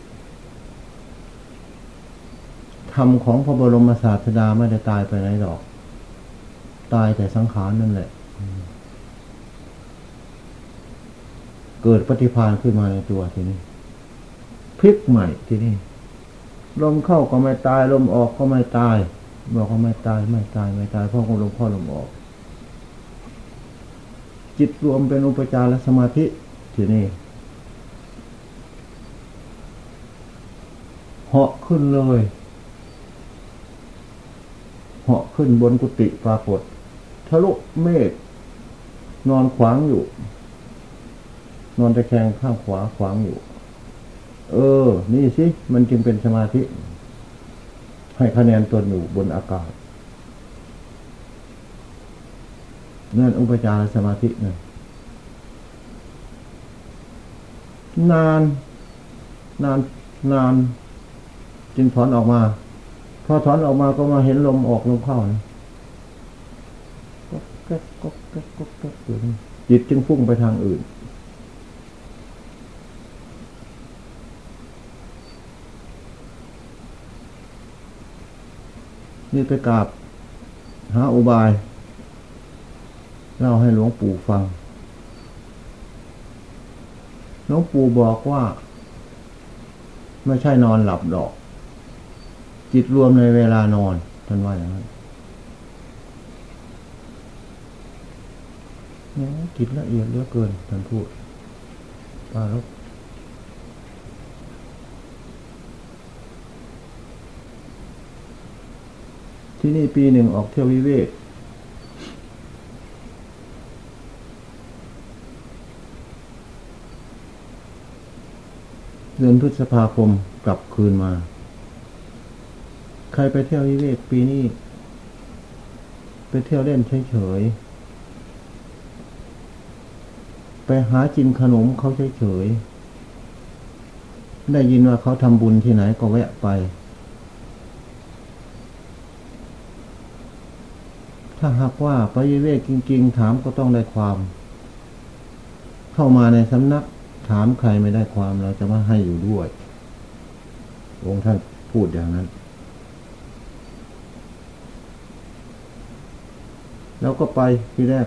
ธรรมของพระบรมศาสดาไม่ได้ตายไปไหนหรอก ตายแต่สังขารนั่นแหละ เกิดปฏิพานขึ้นมาในตัวทีนี้พลิกใหม่ทีนี้ลมเข้าก็ไม่ตาย ลมออกก็ไม่ตาย บอกว่าไม่ตายไม่ตายไม่ตายเพราะลมเข้าลมออก จิตรวมเป็นอุปจารสมาธิทีนี้เหาะขึ้นเลยเหาะขึ้นบนกุฏิปรากฏทะลุเมฆนอนขวางอยู่ นอนตะแคงข้างขวาขวางอยู่ เออ นี่สิ มันจึงเป็นสมาธิ ให้คะแนนตัวอยู่บนอากาศนั่นอุปจารสมาธินะนาน นานนาน จึงถอนออกมา พอถอนออกมาก็มาเห็นลมออกลมเข้านะก็แก๊กก็แก๊กก็แก๊กอยู่จิตจึงฟุ้งไปทางอื่น นี่ไปกราบ หาอุบาย เล่าให้หลวงปู่ฟัง หลวงปู่บอกว่า ไม่ใช่นอนหลับดอก จิตรวมในเวลานอนท่านว่าอย่างนั้นเนี่ยจิตละเอียดเหลือเกินท่านพูดปาลบ ที่นี่ปีหนึ่งออกเที่ยววิเวกเดือนพฤษภาคมกลับคืนมา ใครไปเที่ยววิเวกปีนี้ ไปเที่ยวเล่นเฉยๆ ไปหาจินขนมเขาเฉยๆ ได้ยินว่าเขาทำบุญที่ไหนก็แวะไป ถ้าหากว่าปวิเวกจริง ๆ ถามก็ต้องได้ความ เข้ามาในสำนักถามใครไม่ได้ความเราจะมาให้อยู่ด้วย องค์ท่านพูดอย่างนั้น แล้วก็ไปทีแรก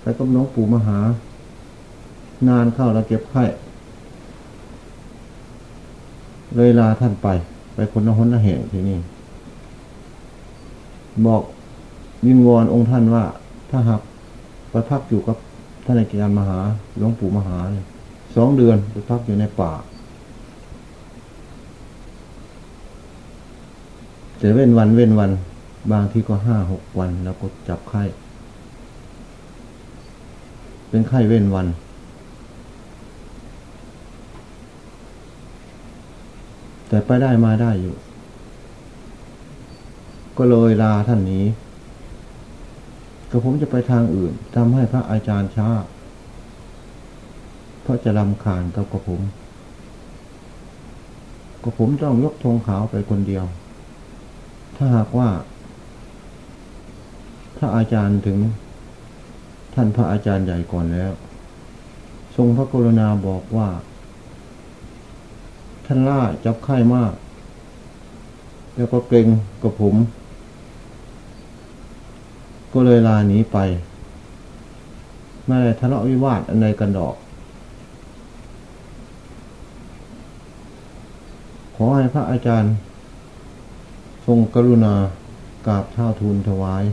ไปกับน้องปู่มหา นานเข้าแล้วเก็บไข้เลยลาท่านไป ไปคนละหนละแห่งที่นี่ บอก วิงวอนองค์ท่านว่า ถ้าหากไปพักอยู่กับท่านอาจารย์มหาหลวงปู่มหาเนี่ยสองเดือนไปพักอยู่ในป่าจะเว้นวันเว้นวัน บางที่ก็ห้าหกวันแล้วก็จับไข้ เป็นไข้เว้นวัน แต่ไปได้มาได้อยู่ ก็เลยลาท่านนี้ ก็ผมจะไปทางอื่นทำให้พระอาจารย์ช้า เพราะจะลำคาญกับกระผม ก็ผมต้องยกธงขาวไปคนเดียว ถ้าหากว่า พระอาจารย์ถึง ท่านพระอาจารย์ใหญ่ก่อนแล้ว ทรงพระกรุณาบอกว่า ท่านล่าจับไข้มาก แล้วก็เกรงกับผม ก็เลยลาหนีไปไม่ได้ทะเลาะวิวาทอะไรกันดอก ขอให้พระอาจารย์ ทรงกรุณากราบเท้าทูลถวาย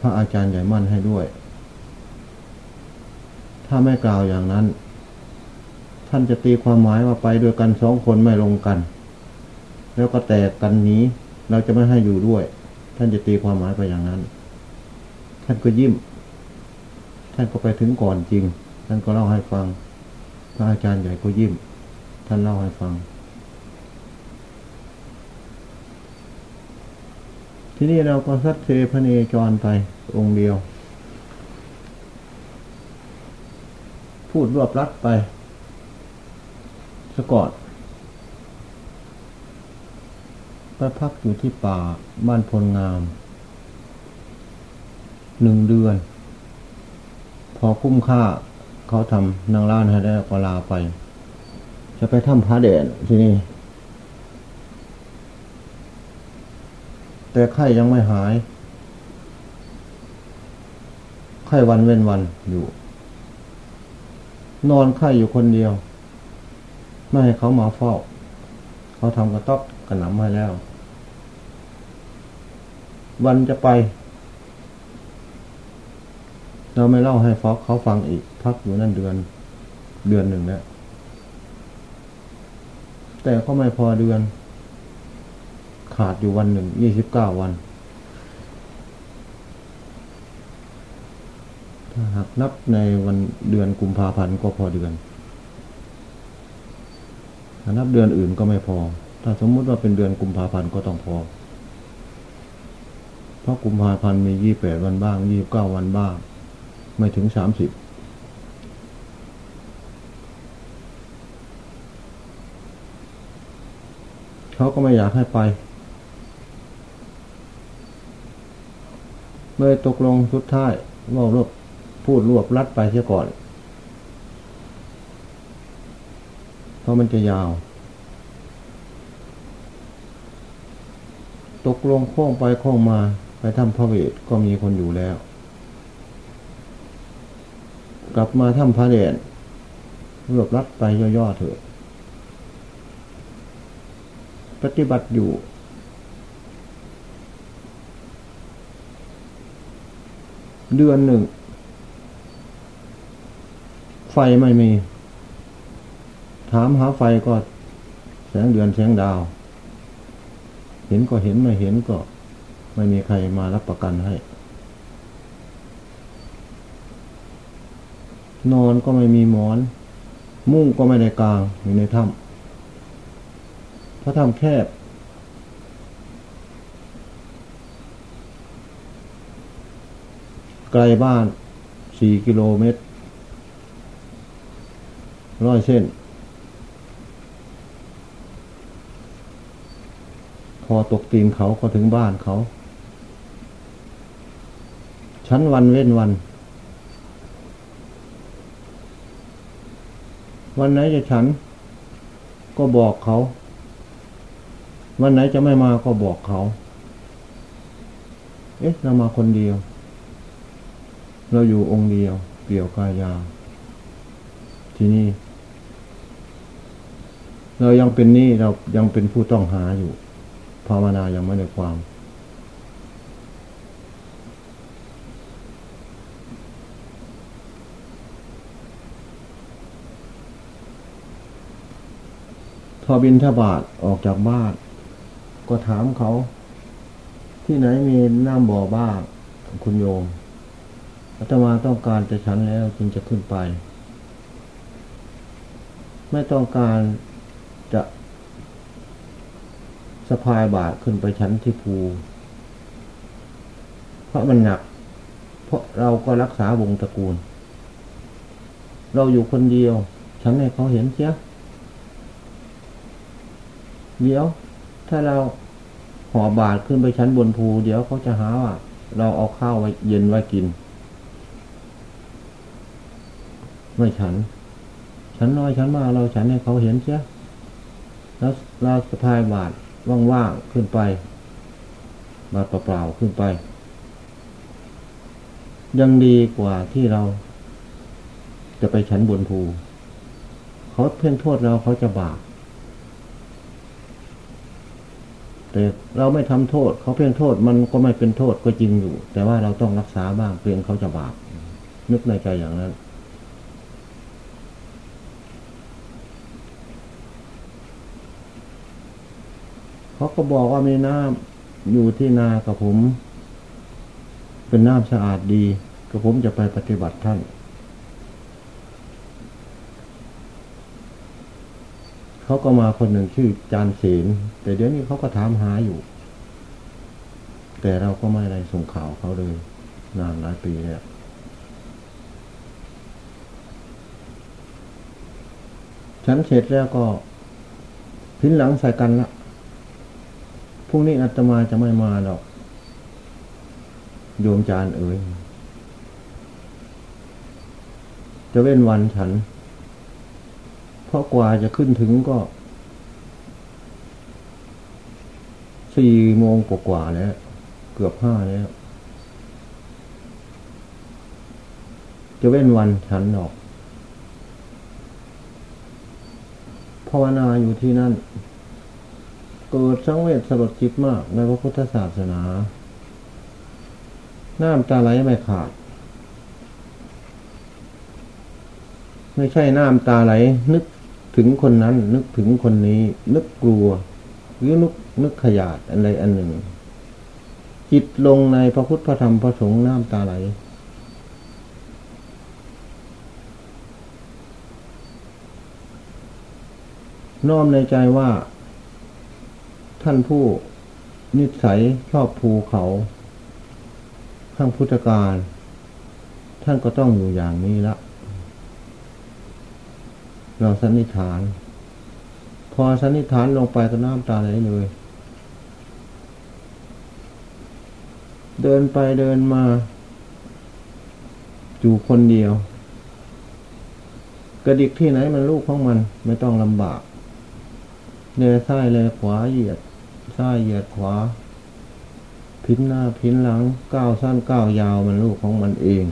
พระอาจารย์ใหญ่มั่นให้ด้วย ถ้าไม่กล่าวอย่างนั้น ท่านจะตีความหมายว่าไปด้วยกันสองคนไม่ลงกัน แล้วก็แตกกันนี้ เราจะไม่ให้อยู่ด้วย ท่านจะตีความหมายไปอย่างนั้น ท่านก็ยิ้ม ท่านก็ไปถึงก่อนจริง ท่านก็เล่าให้ฟังพระอาจารย์ใหญ่ก็ยิ้ม ท่านเล่าให้ฟัง ที่นี่เราก็สัตเทพเนจรไปองค์เดียว พูดรวบรัดไปสกอดไปพักอยู่ที่ป่าบ้านพลงาม หนึ่งเดือน พอคุ้มค่าเขาทำนางล้านให้ได้ก็ลาไป จะไปถ้ำพระเด่นที่นี่ แต่ไข้ยังไม่หาย ไข้วันเว้นวันอยู่ นอนไข้อยู่คนเดียว ไม่ให้เขามาเฝ้า เขาทำกระต๊อบกระหน่ำให้แล้ว วันจะไป เราไม่เล่าให้ฟอกเขาฟังอีก พักอยู่นั่นเดือน เดือนหนึ่งแล้วแต่ก็ไม่พอเดือน ขาดอยู่วันหนึ่งยี่สิบเก้าวัน ถ้าหากนับในวันเดือนกุมภาพันธ์ก็พอเดือนถ้านับเดือนอื่นก็ไม่พอ ถ้าสมมุติว่าเป็นเดือนกุมภาพันธ์ก็ต้องพอ เพราะกุมภาพันธ์มียี่แปดวันบ้างยี่บเก้าวันบ้าง ไม่ถึงสามสิบเขาก็ไม่อยากให้ไปเลยตกลงสุดท้ายว่ารบพูดรวบรัดไปเสียก่อน เพราะมันจะยาว ตกลงโค้งไปโค้งมาไปทำพระเวทก็มีคนอยู่แล้ว ลับมาทำพระเดชรวบรัดไปย่อๆเถอะ ปฏิบัติอยู่ เดือนหนึ่ง ไฟไม่มี ถามหาไฟก็แสงเดือนแสงดาว เห็นก็เห็นไม่เห็นก็ ไม่มีใครมารับประกันให้ นอนก็ไม่มีหมอน มุ้งก็ไม่ได้กลางอยู่ในถ้ำพระธรรมแคบ ไกลบ้านสี่กิโลเมตร ร้อยเส้น พอตกตีนเขาก็ถึงบ้านเขา ชั้นวันเว้นวัน วันไหนจะฉัน ก็บอกเขา วันไหนจะไม่มาก็บอกเขา เอ๊ะ เรามาคนเดียว เราอยู่องค์เดียว เปี่ยวกายา ที่นี่ เรายังเป็นนี่เรายังเป็นผู้ต้องหาอยู่ ภาวนายังไม่ได้ความ อบินทบาทออกจากบ้าน ก็ถามเขา ที่ไหนมีน้ำบ่อบ้าง คุณโยมอาตมาต้องการจะฉันแล้วจึงจะขึ้นไป ไม่ต้องการจะสะพายบาทขึ้นไปชั้นที่ภู เพราะมันหนัก เพราะเราก็รักษาวงตระกูล เราอยู่คนเดียว ฉันให้เขาเห็นเสีย เดี๋ยว ถ้าเราห่อบาทขึ้นไปชั้นบนภู เดี๋ยวเขาจะหาว่าเราเอาข้าวไว้เย็นไว้กิน ไม่ฉัน ฉันน้อยฉันมากเราฉันให้เขาเห็นเสียแล้วเราสะพายบาทว่างๆขึ้นไป บาทเปล่าๆขึ้นไป ยังดีกว่าที่เรา จะไปฉันบนภู เขาเพ่งโทษเราเขาจะบาป แต่เราไม่ทำโทษ เขาเพียงโทษมันก็ไม่เป็นโทษก็จริงอยู่ แต่ว่าเราต้องรักษาบ้างเพียงเขาจะบาปนึกในใจอย่างนั้น เขาก็บอกว่ามีน้ำอยู่ที่นากับผม เป็นน้ำสะอาดดีกับผมจะไปปฏิบัติท่าน เขาก็มาคนหนึ่งชื่อจานศีลแต่เดี๋ยวนี้เขาก็ถามหาอยู่ แต่เราก็ไม่อะได้ส่งข่าวเขาเลย นานหลายปีแล้วฉันเสร็จแล้วก็พินหลังใส่กันละพรุ่งนี้อาตมาจะไม่มาหรอก โยมจานเอ๋ยจะเว้นวันฉัน เพราะกว่าจะขึ้นถึงก็สี่โมงกว่าแล้ว เกือบห้าแล้ว จะเว้นวันฉันออกภาวนาอยู่ที่นั่น เกิดสังเวชสลดจิตมากในพระพุทธศาสนา น้ำตาไหลไม่ขาด ไม่ใช่น้ำตาไหลนึก ถึงคนนั้นนึกถึงคนนี้ นึกกลัว หรือนึกนึกขยาดอะไรอันหนึ่ง จิตลงในพระพุทธพระธรรมพระสงฆ์น้ำตาไหล น้อมในใจว่า ท่านผู้นิสัยชอบภูเขาข้างพุทธการ ท่านก็ต้องอยู่อย่างนี้ละ เราสันนิษฐาน พอสันนิษฐานลงไปก็น้ำตาไหลเลย เดินไปเดินมา อยู่คนเดียว กระดิกที่ไหนมันลูกของมันไม่ต้องลำบากเลซ้ายเลขวาเหยียดซ้ายเหยียดขวา พินหน้าพินหลังก้าวสั้นก้าวยาวมันลูกของมันเอง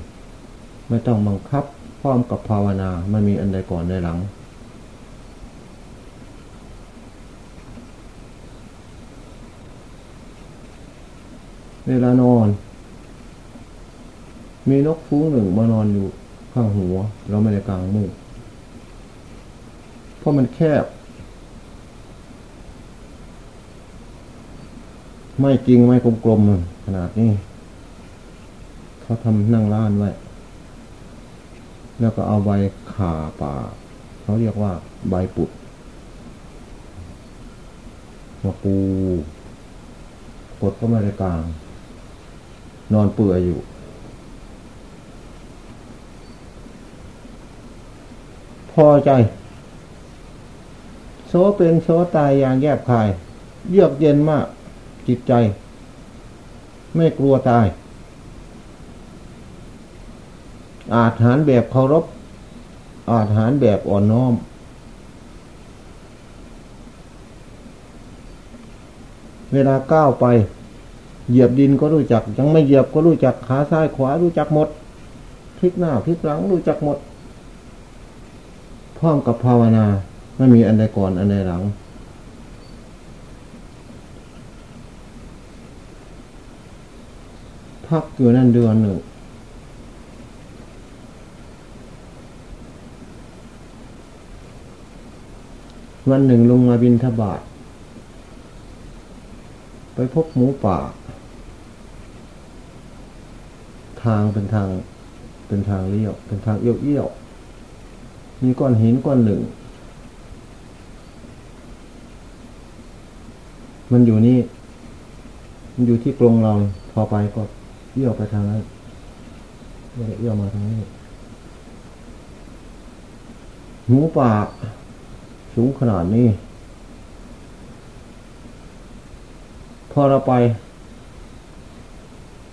ไม่ต้องบังคับพร้อมกับภาวนา มันมีอันใดก่อนใดหลัง เวลานอน มีนกฟูงหนึ่งมานอนอยู่ข้างหัว เราไม่ได้กลางมุ้งเพราะมันแคบ ไม่จริงไม่กลมๆขนาดนี้เขาทำนั่งร้านไว้แล้วก็เอาใบขาป่า เขาเรียกว่าใบปุดมาปูกดก็ไม่ได้กลาง นอนเปื่อยอยู่ พอใจโซเป็นโซตายอย่างแยบคาย เยือกเย็นมาก จิตใจ ไม่กลัวตาย อาหารแบบเคารพ อาหารแบบอ่อนน้อมเวลาก้าวไป เหยียบดินก็รู้จัก ยังไม่เหยียบก็รู้จักขาซ้ายขวารู้จักหมดพลิกหน้าพลิกหลังรู้จักหมด พร้อมกับภาวนาไม่มีอันใดก่อนอันใดหลัง พักอยู่นั่นเดือนหนึ่งวันหนึ่งลงมาบินทบาทไปพบหมูป่าางเป็นทางเป็นทางเลี้ยว เป็นทางเอี้ยวเอี้ยวมีก้อนหินก้อนหนึ่ง มันอยู่นี่ มันอยู่ที่กรงเราพอไปก็เอี้ยวไปทางนั้นเอี้ยวมาทางนี้หมูป่าสูงขนาดนี้ พอเราไป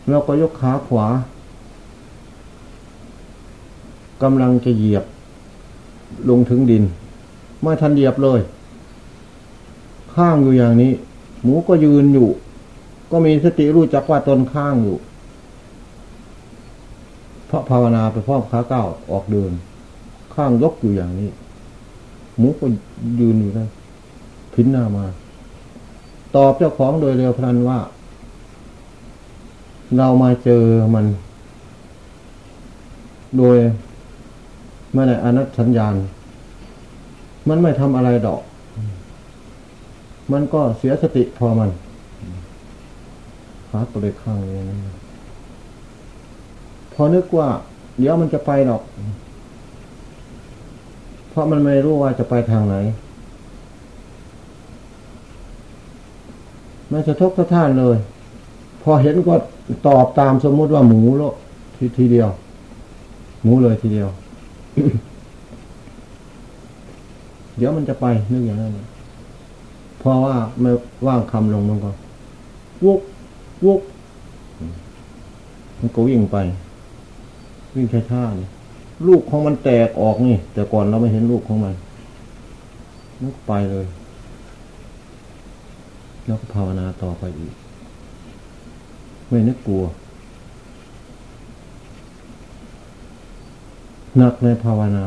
เราก็ยกขาขวา กำลังจะเหยียบลงถึงดิน ไม่ทันเหยียบเลย ข้างอยู่อย่างนี้ หมูก็ยืนอยู่ ก็มีสติรู้จักว่าตนข้างอยู่ เพราะภาวนาไปพร้อมขาเก้าออกเดิน ข้างยกอยู่อย่างนี้ หมูก็ยืนอยู่นั่นพินหน้ามา ตอบเจ้าของโดยเร็วพลันว่า เรามาเจอมัน โดย ไม่ได้อนัตสัญญาณ มันไม่ทำอะไรดอก มันก็เสียสติพอมันขาตัวเล็กข้างนี้พอนึกว่า เดี๋ยวมันจะไปหรอก เพราะมันไม่รู้ว่าจะไปทางไหนไมันจะทกสะท้านเลย พอเห็นก็ตอบตามสมมติว่าหมูโลทีทีเดียว หมูเลยทีเดียว เดี๋ยวมันจะไปนึกอย่างนั้นเพราะว่าไม่ว่างคำลงมันก็วกวกมันก็วิ่งไป วิ่งช้าๆนี่ลูกของมันแตกออกนี่ แต่ก่อนเราไม่เห็นลูกของมันนึกไปเลย แล้วก็ภาวนาต่อไปอีก ไม่นึกกลัว หนักในภาวนา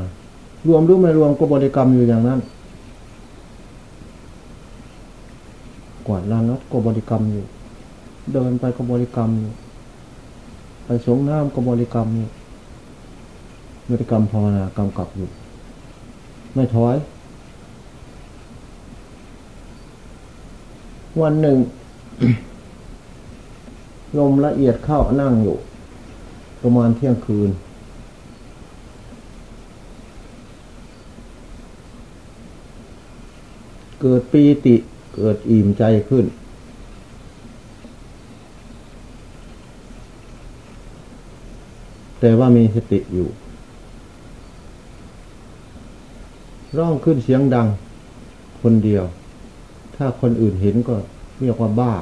รวมหรือไม่รวมก็บริกรรมอยู่อย่างนั้น กวาดลานรถก็บริกรรมอยู่ เดินไปก็บริกรรมอยู่ ไปสงน้ำก็บริกรรมอยู่บริกรรมภาวนากำกับอยู่ ไม่ถอย วันหนึ่งลมละเอียดเข้านั่งอยู่ ประมาณเที่ยงคืน เกิดปีติเกิดอิ่มใจขึ้น แต่ว่ามีสติอยู่ร้องขึ้นเสียงดัง คนเดียว ถ้าคนอื่นเห็นก็เรียกว่าบ้า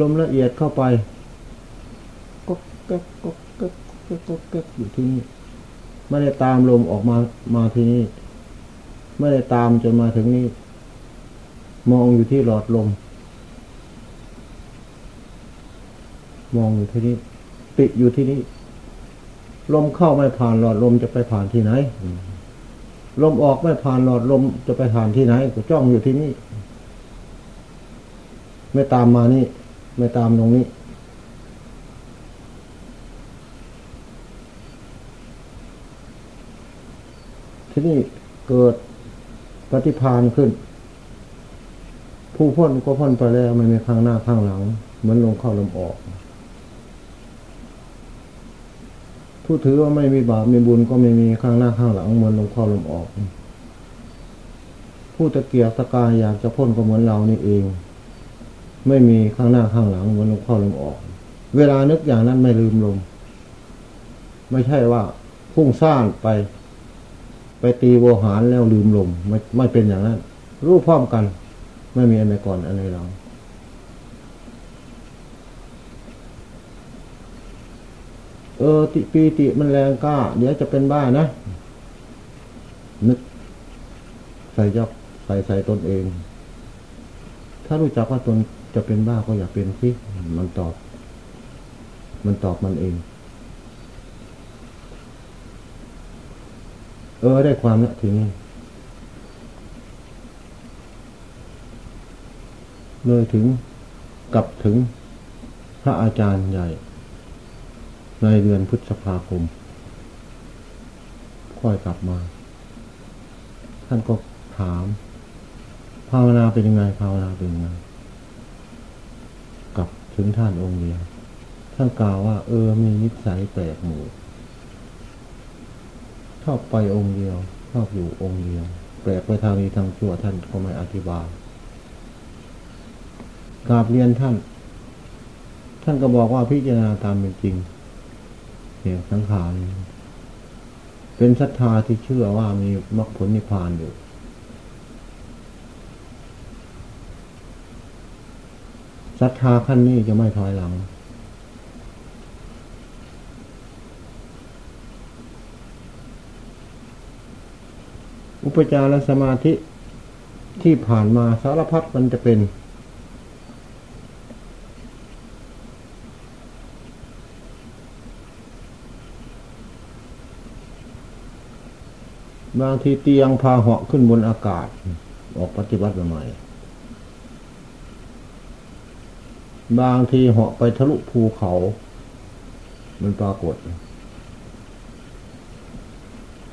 ลมละเอียดเข้าไป ก๊กก๊กก๊กก๊กก๊กก๊อยู่ที่นี่ไม่ได้ตามลมออกมามาที่นี่ไม่ได้ตามจนมาถึงนี่มองอยู่ที่หลอดลม มองอยู่ที่นี่ติดอยู่ที่นี่ลมเข้าไม่ผ่านหลอดลมจะไปผ่านที่ไหน ลมออกไม่ผ่านหลอดลมจะไปผ่านที่ไหนก็จ้องอยู่ที่นี่ ไม่ตามมานี่ ไม่ตามตรงนี้ ที่นี่เกิดปฏิพานขึ้น ผู้พ้นก็พ้นไปแล้วไม่มีข้างหน้าข้างหลัง เหมือนลงเข้าลมออก ผู้ถือว่าไม่มีบาปมีบุญก็ไม่มีข้างหน้าข้างหลัง เหมือนลงเข้าลมออก ผู้ตะเกียกตะกายอยากจะพ้นก็เหมือนเรานี่เอง ไม่มีข้างหน้าข้างหลัง เหมือนลงเข้าลมออก เวลานึกอย่างนั้นไม่ลืมลมไม่ใช่ว่าพุ่งซ่านไป ไปตีโวหารแล้วลืมลมไม่ไม่เป็นอย่างนั้น รู้พร้อมกัน ไม่มีอะไรก่อนอะไรหลังเออติปีติมันแรงกล้า เดี๋ยวจะเป็นบ้านะ นึก ใส่ยอกใส่ใส่ตนเอง ถ้ารู้จักว่าตนจะเป็นบ้าก็อย่าเป็นสิมันตอบ มันตอบมันเอง เออได้ความละทีนี้เลยถึงกับถึงพระอาจารย์ใหญ่ ในเดือนพฤษภาคม ค่อยกลับมา ท่านก็ถาม ภาวนาเป็นยังไง ภาวนาเป็นยังไงกลับถึงท่านองค์เดียวท่านกล่าวว่า เออมีนิสัยแปลกหมู่ อบไปองค์เดียว ชอบอยู่องค์เดียว แปลกไปทางนี้ทางชั่วท่านก็ไม่อธิบายกราบเรียนท่าน ท่านก็บอกว่าพิจารณาตามเป็นจริงเหตุสังขารเป็นศรัทธาที่เชื่อว่ามีมรรคผลนิพพานอยู่ ศรัทธาขั้นนี้จะไม่ถอยหลัง อุปจารสมาธิที่ผ่านมาสารพัดมันจะเป็น บางทีเตียงพาเหาะขึ้นบนอากาศ ออกปฏิบัติใหม่ บางทีเหาะไปทะลุภูเขา มันปรากฏ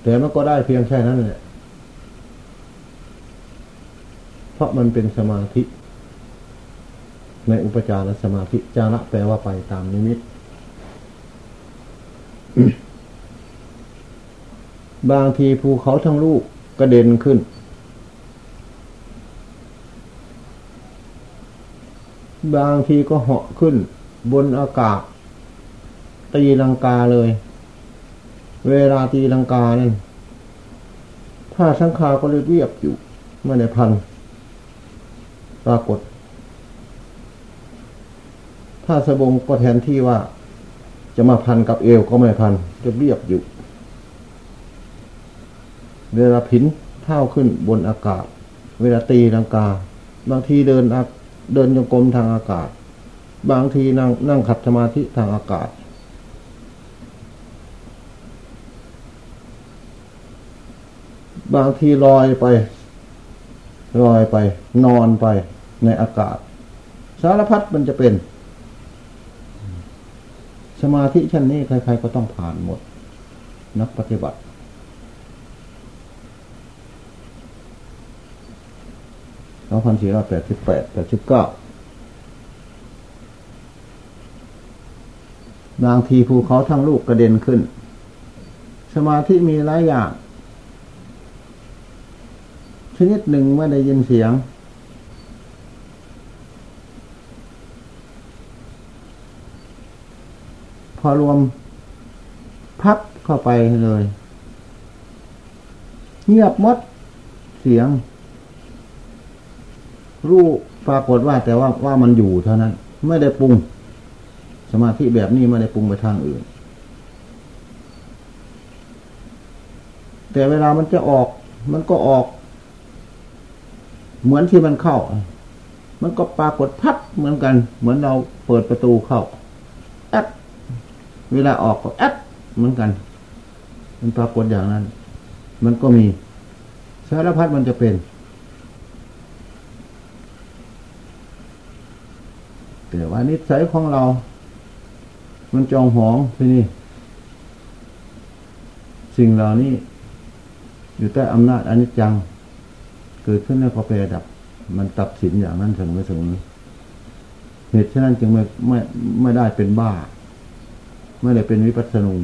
แต่มันก็ได้เพียงแค่นั้นแหละ เพราะมันเป็นสมาธิ ในอุปจารสมาธิจาระแปลว่าไปตามนิมิต บางทีภูเขาทั้งลูกกระเด็นขึ้น บางทีก็เหาะขึ้น บนอากาศ ตีลังกาเลย เวลาตีลังกาเนี่ยถ้าสังขาก็เลยเรียบอยู่ไม่ได้พัน ปรากฏ ถ้าสบงก็แทนที่ว่าจะมาพันกับเอวก็ไม่พันจะเรียบอยู่ เวลาผินเท้าขึ้นบนอากาศ เวลาตีลังกา บางทีเดินเดินโยกลมทางอากาศ บางทีนั่งนั่งขัดสมาธิทางอากาศ บางทีลอยไปลอยไป นอนไป ในอากาศ สารพัดมันจะเป็น สมาธิชั้นนี้ใครๆก็ต้องผ่านหมด นักปฏิบัติ สองพันสี่ร้อยแปดสิบแปดแปดสิบเก้าบางทีภูเขาทั้งลูกกระเด็นขึ้น สมาธิมีหลายอย่างชนิดหนึ่งไม่ได้ยินเสียง อรวมพับเข้าไปเลย เงียบมดเสียง รู้ปรากฏว่าแต่ว่าว่ามันอยู่เท่านั้น ไม่ได้ปรุง สมาธิแบบนี้ไม่ได้ปรุงไปทางอื่น แต่เวลามันจะออก มันก็ออก เหมือนที่มันเข้า มันก็ปรากฏพัดเหมือนกัน เหมือนเราเปิดประตูเข้า เวลาออกก็แอดเหมือนกัน มันปรากฏอย่างนั้น มันก็มี สารพัดมันจะเป็น แต่ว่านิสัยของเรา มันจองหองที่นี่ สิ่งเหล่านี้ อยู่ใต้อำนาจอนิจจัง เกิดขึ้นแล้วก็ไปดับ มันตัดสินอย่างนั้นเสมอเสมอเหตุฉะนั้นจึงไม่ไม่ไม่ได้เป็นบ้า ไม่ได้เป็นวิปัสสนู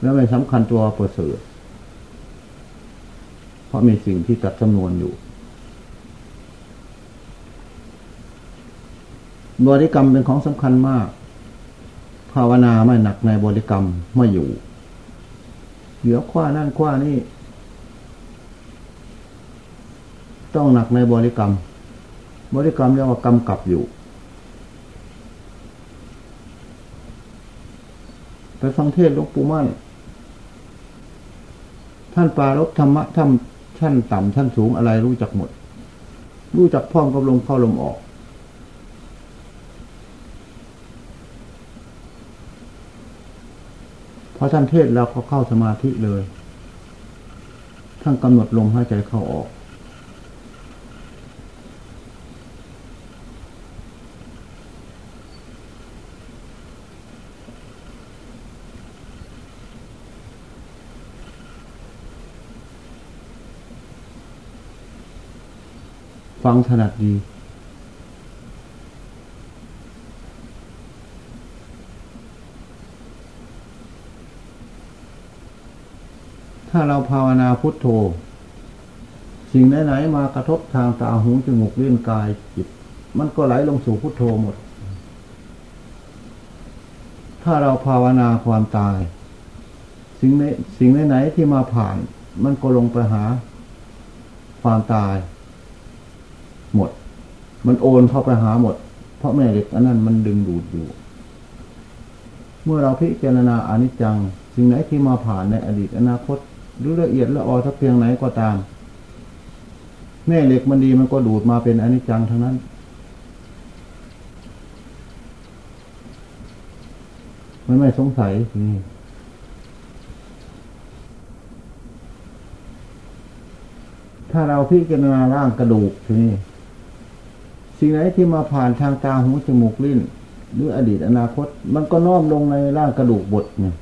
แล้วไม่สำคัญตัวประเสริฐเพราะมีสิ่งที่ตัดจำนวนอยู่บริกรรมเป็นของสำคัญมาก ภาวนาไม่หนักในบริกรรมไม่อยู่เหลือคว้านั่นคว้านี่ ต้องหนักในบริกรรม บริกรรมเรียกว่ากำกับอยู่ ไปฟังเทศหลวงปู่มั่น ท่านปารบธรรมะท่านชั้นต่ำชั้นสูงอะไรรู้จักหมด รู้จักพร้อมกับลมเข้าลมออก พอท่านเทศเราก็เข้าสมาธิเลย ท่านกำหนดลมหายใจเข้าออก ฟังถนัดดี ถ้าเราภาวนาพุทโธ สิ่งไหนๆมากระทบทางตาหูจมูกเลี้ยงกายจิต มันก็ไหลลงสู่พุทโธหมด ถ้าเราภาวนาความตาย สิ่งไหนสิ่งไหนๆที่มาผ่าน มันก็ลงไปหาความตาย มันโอนเข้าไปหาหมด เพราะแม่เหล็กอันนั้นมันดึงดูดอยู่ เมื่อเราพิจารณาอนิจจัง สิ่งไหนที่มาผ่านในอดีตอนาคตหรือละเอียดละออสักเพียงไหนก็ตาม แม่เหล็กมันดีมันก็ดูดมาเป็นอนิจจังทั้งนั้น มันไม่สงสัยนี่ถ้าเราพิจารณาร่างกระดูกทีนี้ สิ่งไหนที่มาผ่านทางตาหูจมูกลิ้น หรืออดีตอนาคต มันก็น้อมลงในร่างกระดูกบทเนี่ย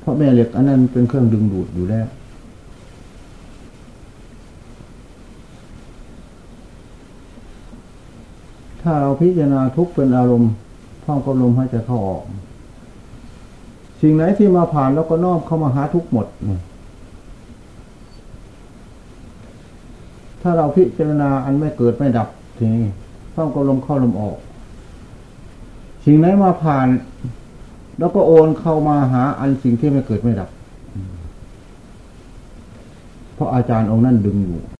เพราะแม่เหล็กอันนั้นเป็นเครื่องดึงดูดอยู่แล้วถ้าเราพิจารณาทุกเป็นอารมณ์พร้อมกับลมหายใจเข้าออก สิ่งไหนที่มาผ่านแล้วก็น้อมเข้ามาหาทุกหมด ถ้าเราพิจารณาอันไม่เกิดไม่ดับทีนี้ต้องก็ลมเข้าลมออก สิ่งไหนมาผ่าน แล้วก็โอนเข้ามาหาอันสิ่งที่ไม่เกิดไม่ดับ เพราะอาจารย์องค์นั้นดึงอยู่